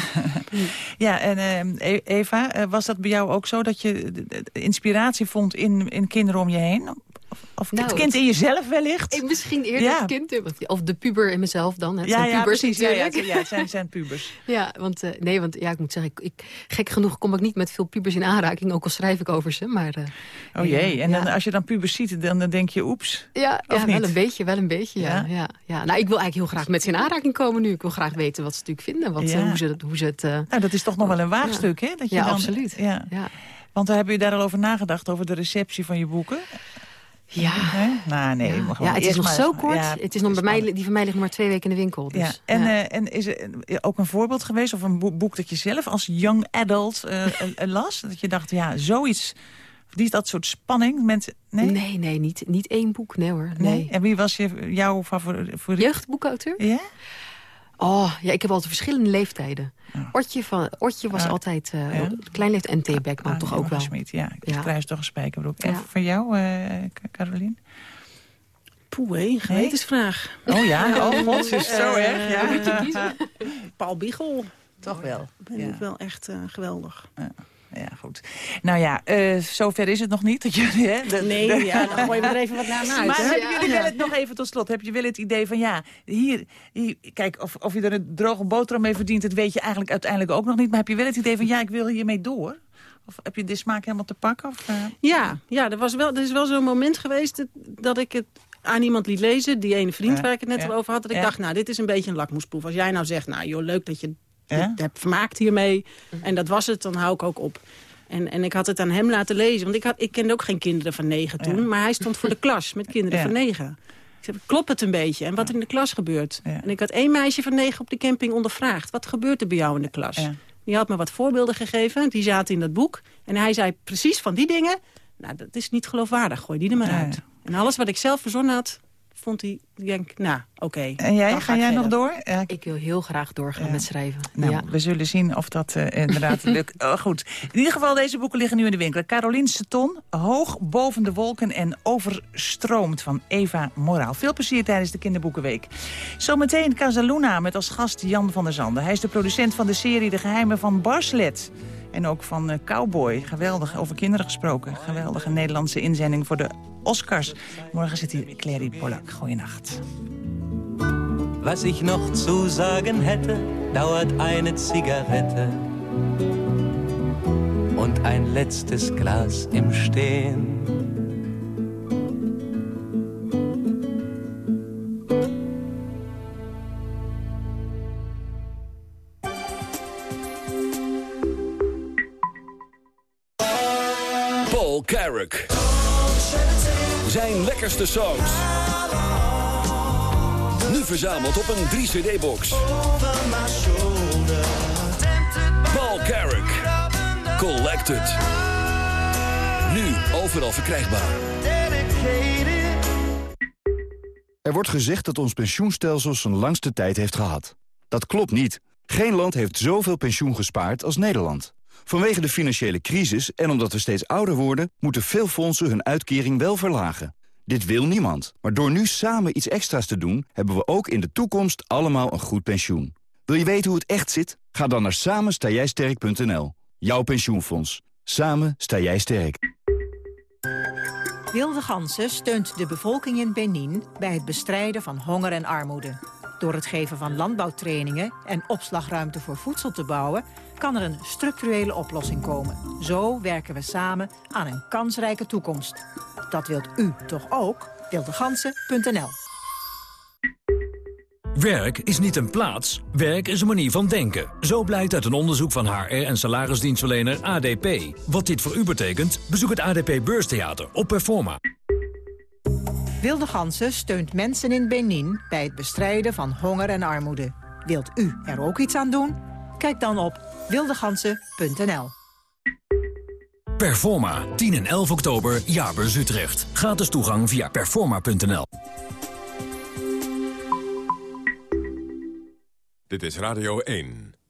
Speaker 5: Ja, en eh, E- Eva, eh, was dat bij jou ook zo dat je inspiratie vond in, in kinderen om je heen? Of, of
Speaker 31: Nou,
Speaker 5: het kind
Speaker 31: het-
Speaker 5: in jezelf wellicht?
Speaker 31: Eh, Misschien eerder
Speaker 5: Ja.
Speaker 31: het kind, eh, of de puber in mezelf dan. Het
Speaker 5: Ja,
Speaker 31: zijn
Speaker 5: ja,
Speaker 31: pubers
Speaker 5: precies. Ja, ja, het zijn, zijn pubers.
Speaker 31: Ja, want, eh, nee, want ja, ik moet zeggen, ik, ik, gek genoeg kom ik niet met veel pubers in aanraking, ook al schrijf ik over ze. Maar, eh,
Speaker 5: Oh jee, en dan, als je dan pubers ziet, dan, dan denk je oeps.
Speaker 31: Ja,
Speaker 5: Of
Speaker 31: ja
Speaker 5: niet?
Speaker 31: wel een beetje, wel een beetje, ja.
Speaker 5: Ja?
Speaker 31: ja? Nou, ik wil eigenlijk heel graag met ze in aanraking komen nu. Ik wil graag weten wat ze natuurlijk vinden, wat, hoe, ze, het- hoe ze het...
Speaker 5: Nou, dat is toch nog wel een waagstuk, hè? Dat je
Speaker 31: Ja,
Speaker 5: dan,
Speaker 31: absoluut.
Speaker 5: Ja.
Speaker 31: Ja.
Speaker 5: Want hebben je daar al over nagedacht, over de receptie van je boeken?
Speaker 31: Ja.
Speaker 5: Hè? Nou, nee.
Speaker 31: ja, het is nog
Speaker 5: maar
Speaker 31: zo kort.
Speaker 5: ja,
Speaker 31: het is nog bij mij, die van mij ligt nog maar twee weken in de winkel. Dus,
Speaker 5: ja. En,
Speaker 31: ja.
Speaker 5: eh, en is er eh, ook een voorbeeld geweest, of een boek, dat je zelf als young adult eh, las? Dat je dacht, ja, zoiets, die dat soort spanning. Mensen, nee?
Speaker 31: nee, nee, niet, niet één boek, nee hoor.
Speaker 5: Nee?
Speaker 31: Nee.
Speaker 5: En wie was je, jouw favoriet?
Speaker 31: Jeugdboekauteur?
Speaker 5: Ja?
Speaker 31: Oh, ja, ik heb altijd verschillende leeftijden. Ortje, van, Ortje was
Speaker 5: Ah,
Speaker 31: altijd uh,
Speaker 5: ja?
Speaker 31: klein leeftijd en T. Beckman toch ook wel.
Speaker 5: Smit, ja. Ik
Speaker 31: Ja.
Speaker 5: krijg toch een spijkerbroek. En
Speaker 31: Ja.
Speaker 5: van jou, eh Caroline?
Speaker 29: Poeh, hé, gewetensvraag.
Speaker 5: Oh ja, oh god, is zo
Speaker 29: Eh,
Speaker 5: erg. Ja.
Speaker 29: moet je kiezen. Paul Biegel.
Speaker 5: Toch wel.
Speaker 29: Ben
Speaker 5: Ja.
Speaker 29: ik wel echt eh, geweldig.
Speaker 5: Ja, goed. Nou ja, eh, zover is het nog niet. Dat jullie, hè, de-
Speaker 29: Nee,
Speaker 5: de-
Speaker 29: ja, dan gooi je er even wat naar uit.
Speaker 5: Maar
Speaker 29: hè?
Speaker 5: hebben jullie wel het, nog even tot slot, heb je wel het idee van ja, hier, hier kijk, of, of je er een droge boterham mee verdient, dat weet je eigenlijk uiteindelijk ook nog niet. Maar heb je wel het idee van ja, ik wil hiermee door? Of heb je de smaak helemaal te pakken? Of, eh?
Speaker 29: Ja, ja er, was wel, er is wel zo'n moment geweest dat, dat ik het aan iemand liet lezen. Die ene vriend
Speaker 5: Ja,
Speaker 29: waar ik het net
Speaker 5: ja,
Speaker 29: al over had. Dat ik
Speaker 5: ja.
Speaker 29: dacht, nou, dit is een beetje een lakmoesproef. Als jij nou zegt, nou joh, leuk dat je Dit hebt vermaakt hiermee. En dat was het, dan hou ik ook op. En, en ik had het aan hem laten lezen. Want ik, had, ik kende ook geen kinderen van negen toen.
Speaker 5: Ja.
Speaker 29: Maar hij stond voor de klas met kinderen
Speaker 5: Ja.
Speaker 29: van negen. Ik zei, klopt het een beetje? En wat er in de klas gebeurt? En ik had één meisje van negen op de camping ondervraagd. Wat gebeurt er bij jou in de klas? Die had me wat voorbeelden gegeven. Die zaten in dat boek. En hij zei precies van die dingen... Nou, dat is niet geloofwaardig. Gooi die er maar uit. En alles wat ik zelf verzonnen had, vond hij... Ik denk, nou, oké.
Speaker 5: En jij, ga jij nog door? Ja,
Speaker 31: Ik wil heel graag doorgaan met schrijven.
Speaker 5: Nou,
Speaker 31: ja.
Speaker 5: we zullen zien of dat eh, inderdaad lukt. Oh, goed. In ieder geval, deze boeken liggen nu in de winkel. Caroline Seton, Hoog boven de wolken en overstroomd van Eva Moraal. Veel plezier tijdens de Kinderboekenweek. Zometeen Casaluna met als gast Jan van der Zanden. Hij is de producent van de serie De Geheimen van Barslet. En ook van eh, Cowboy. Geweldig, over kinderen gesproken. Geweldige Nederlandse inzending voor de Oscars. Morgen zit hier Clary Polak. Goeienacht.
Speaker 26: Was ich noch zu sagen hätte, dauert eine Zigarette und ein letztes Glas im Stehen.
Speaker 32: Carrick. Zijn lekkerste songs. Nu verzameld op een 3-cd-box. Paul Carrick. Collected. Nu overal verkrijgbaar.
Speaker 33: Er wordt gezegd dat ons pensioenstelsel zijn langste tijd heeft gehad. Dat klopt niet. Geen land heeft zoveel pensioen gespaard als Nederland. Vanwege de financiële crisis en omdat we steeds ouder worden... moeten veel fondsen hun uitkering wel verlagen. Dit wil niemand. Maar door nu samen iets extra's te doen... hebben we ook in de toekomst allemaal een goed pensioen. Wil je weten hoe het echt zit? Ga dan naar samenstaaijsterk.nl. Jouw pensioenfonds. Samen sta jij sterk.
Speaker 34: Wilde Gansen steunt de bevolking in Benin bij het bestrijden van honger en armoede. Door het geven van landbouwtrainingen en opslagruimte voor voedsel te bouwen... kan er een structurele oplossing komen. Zo werken we samen aan een kansrijke toekomst. Dat wilt u toch ook? Wildegansen.nl
Speaker 35: Werk is niet een plaats, werk is een manier van denken. Zo blijkt uit een onderzoek van HR en salarisdienstverlener ADP. Wat dit voor u betekent, bezoek het ADP Beurstheater op Performa.
Speaker 34: Wilde Gansen steunt mensen in Benin bij het bestrijden van honger en armoede. Wilt u er ook iets aan doen? Kijk dan op wildegansen.nl.
Speaker 36: Performa, 10 en 11 oktober, Jaarbeurs Utrecht. Gratis toegang via performa.nl.
Speaker 37: Dit is Radio 1.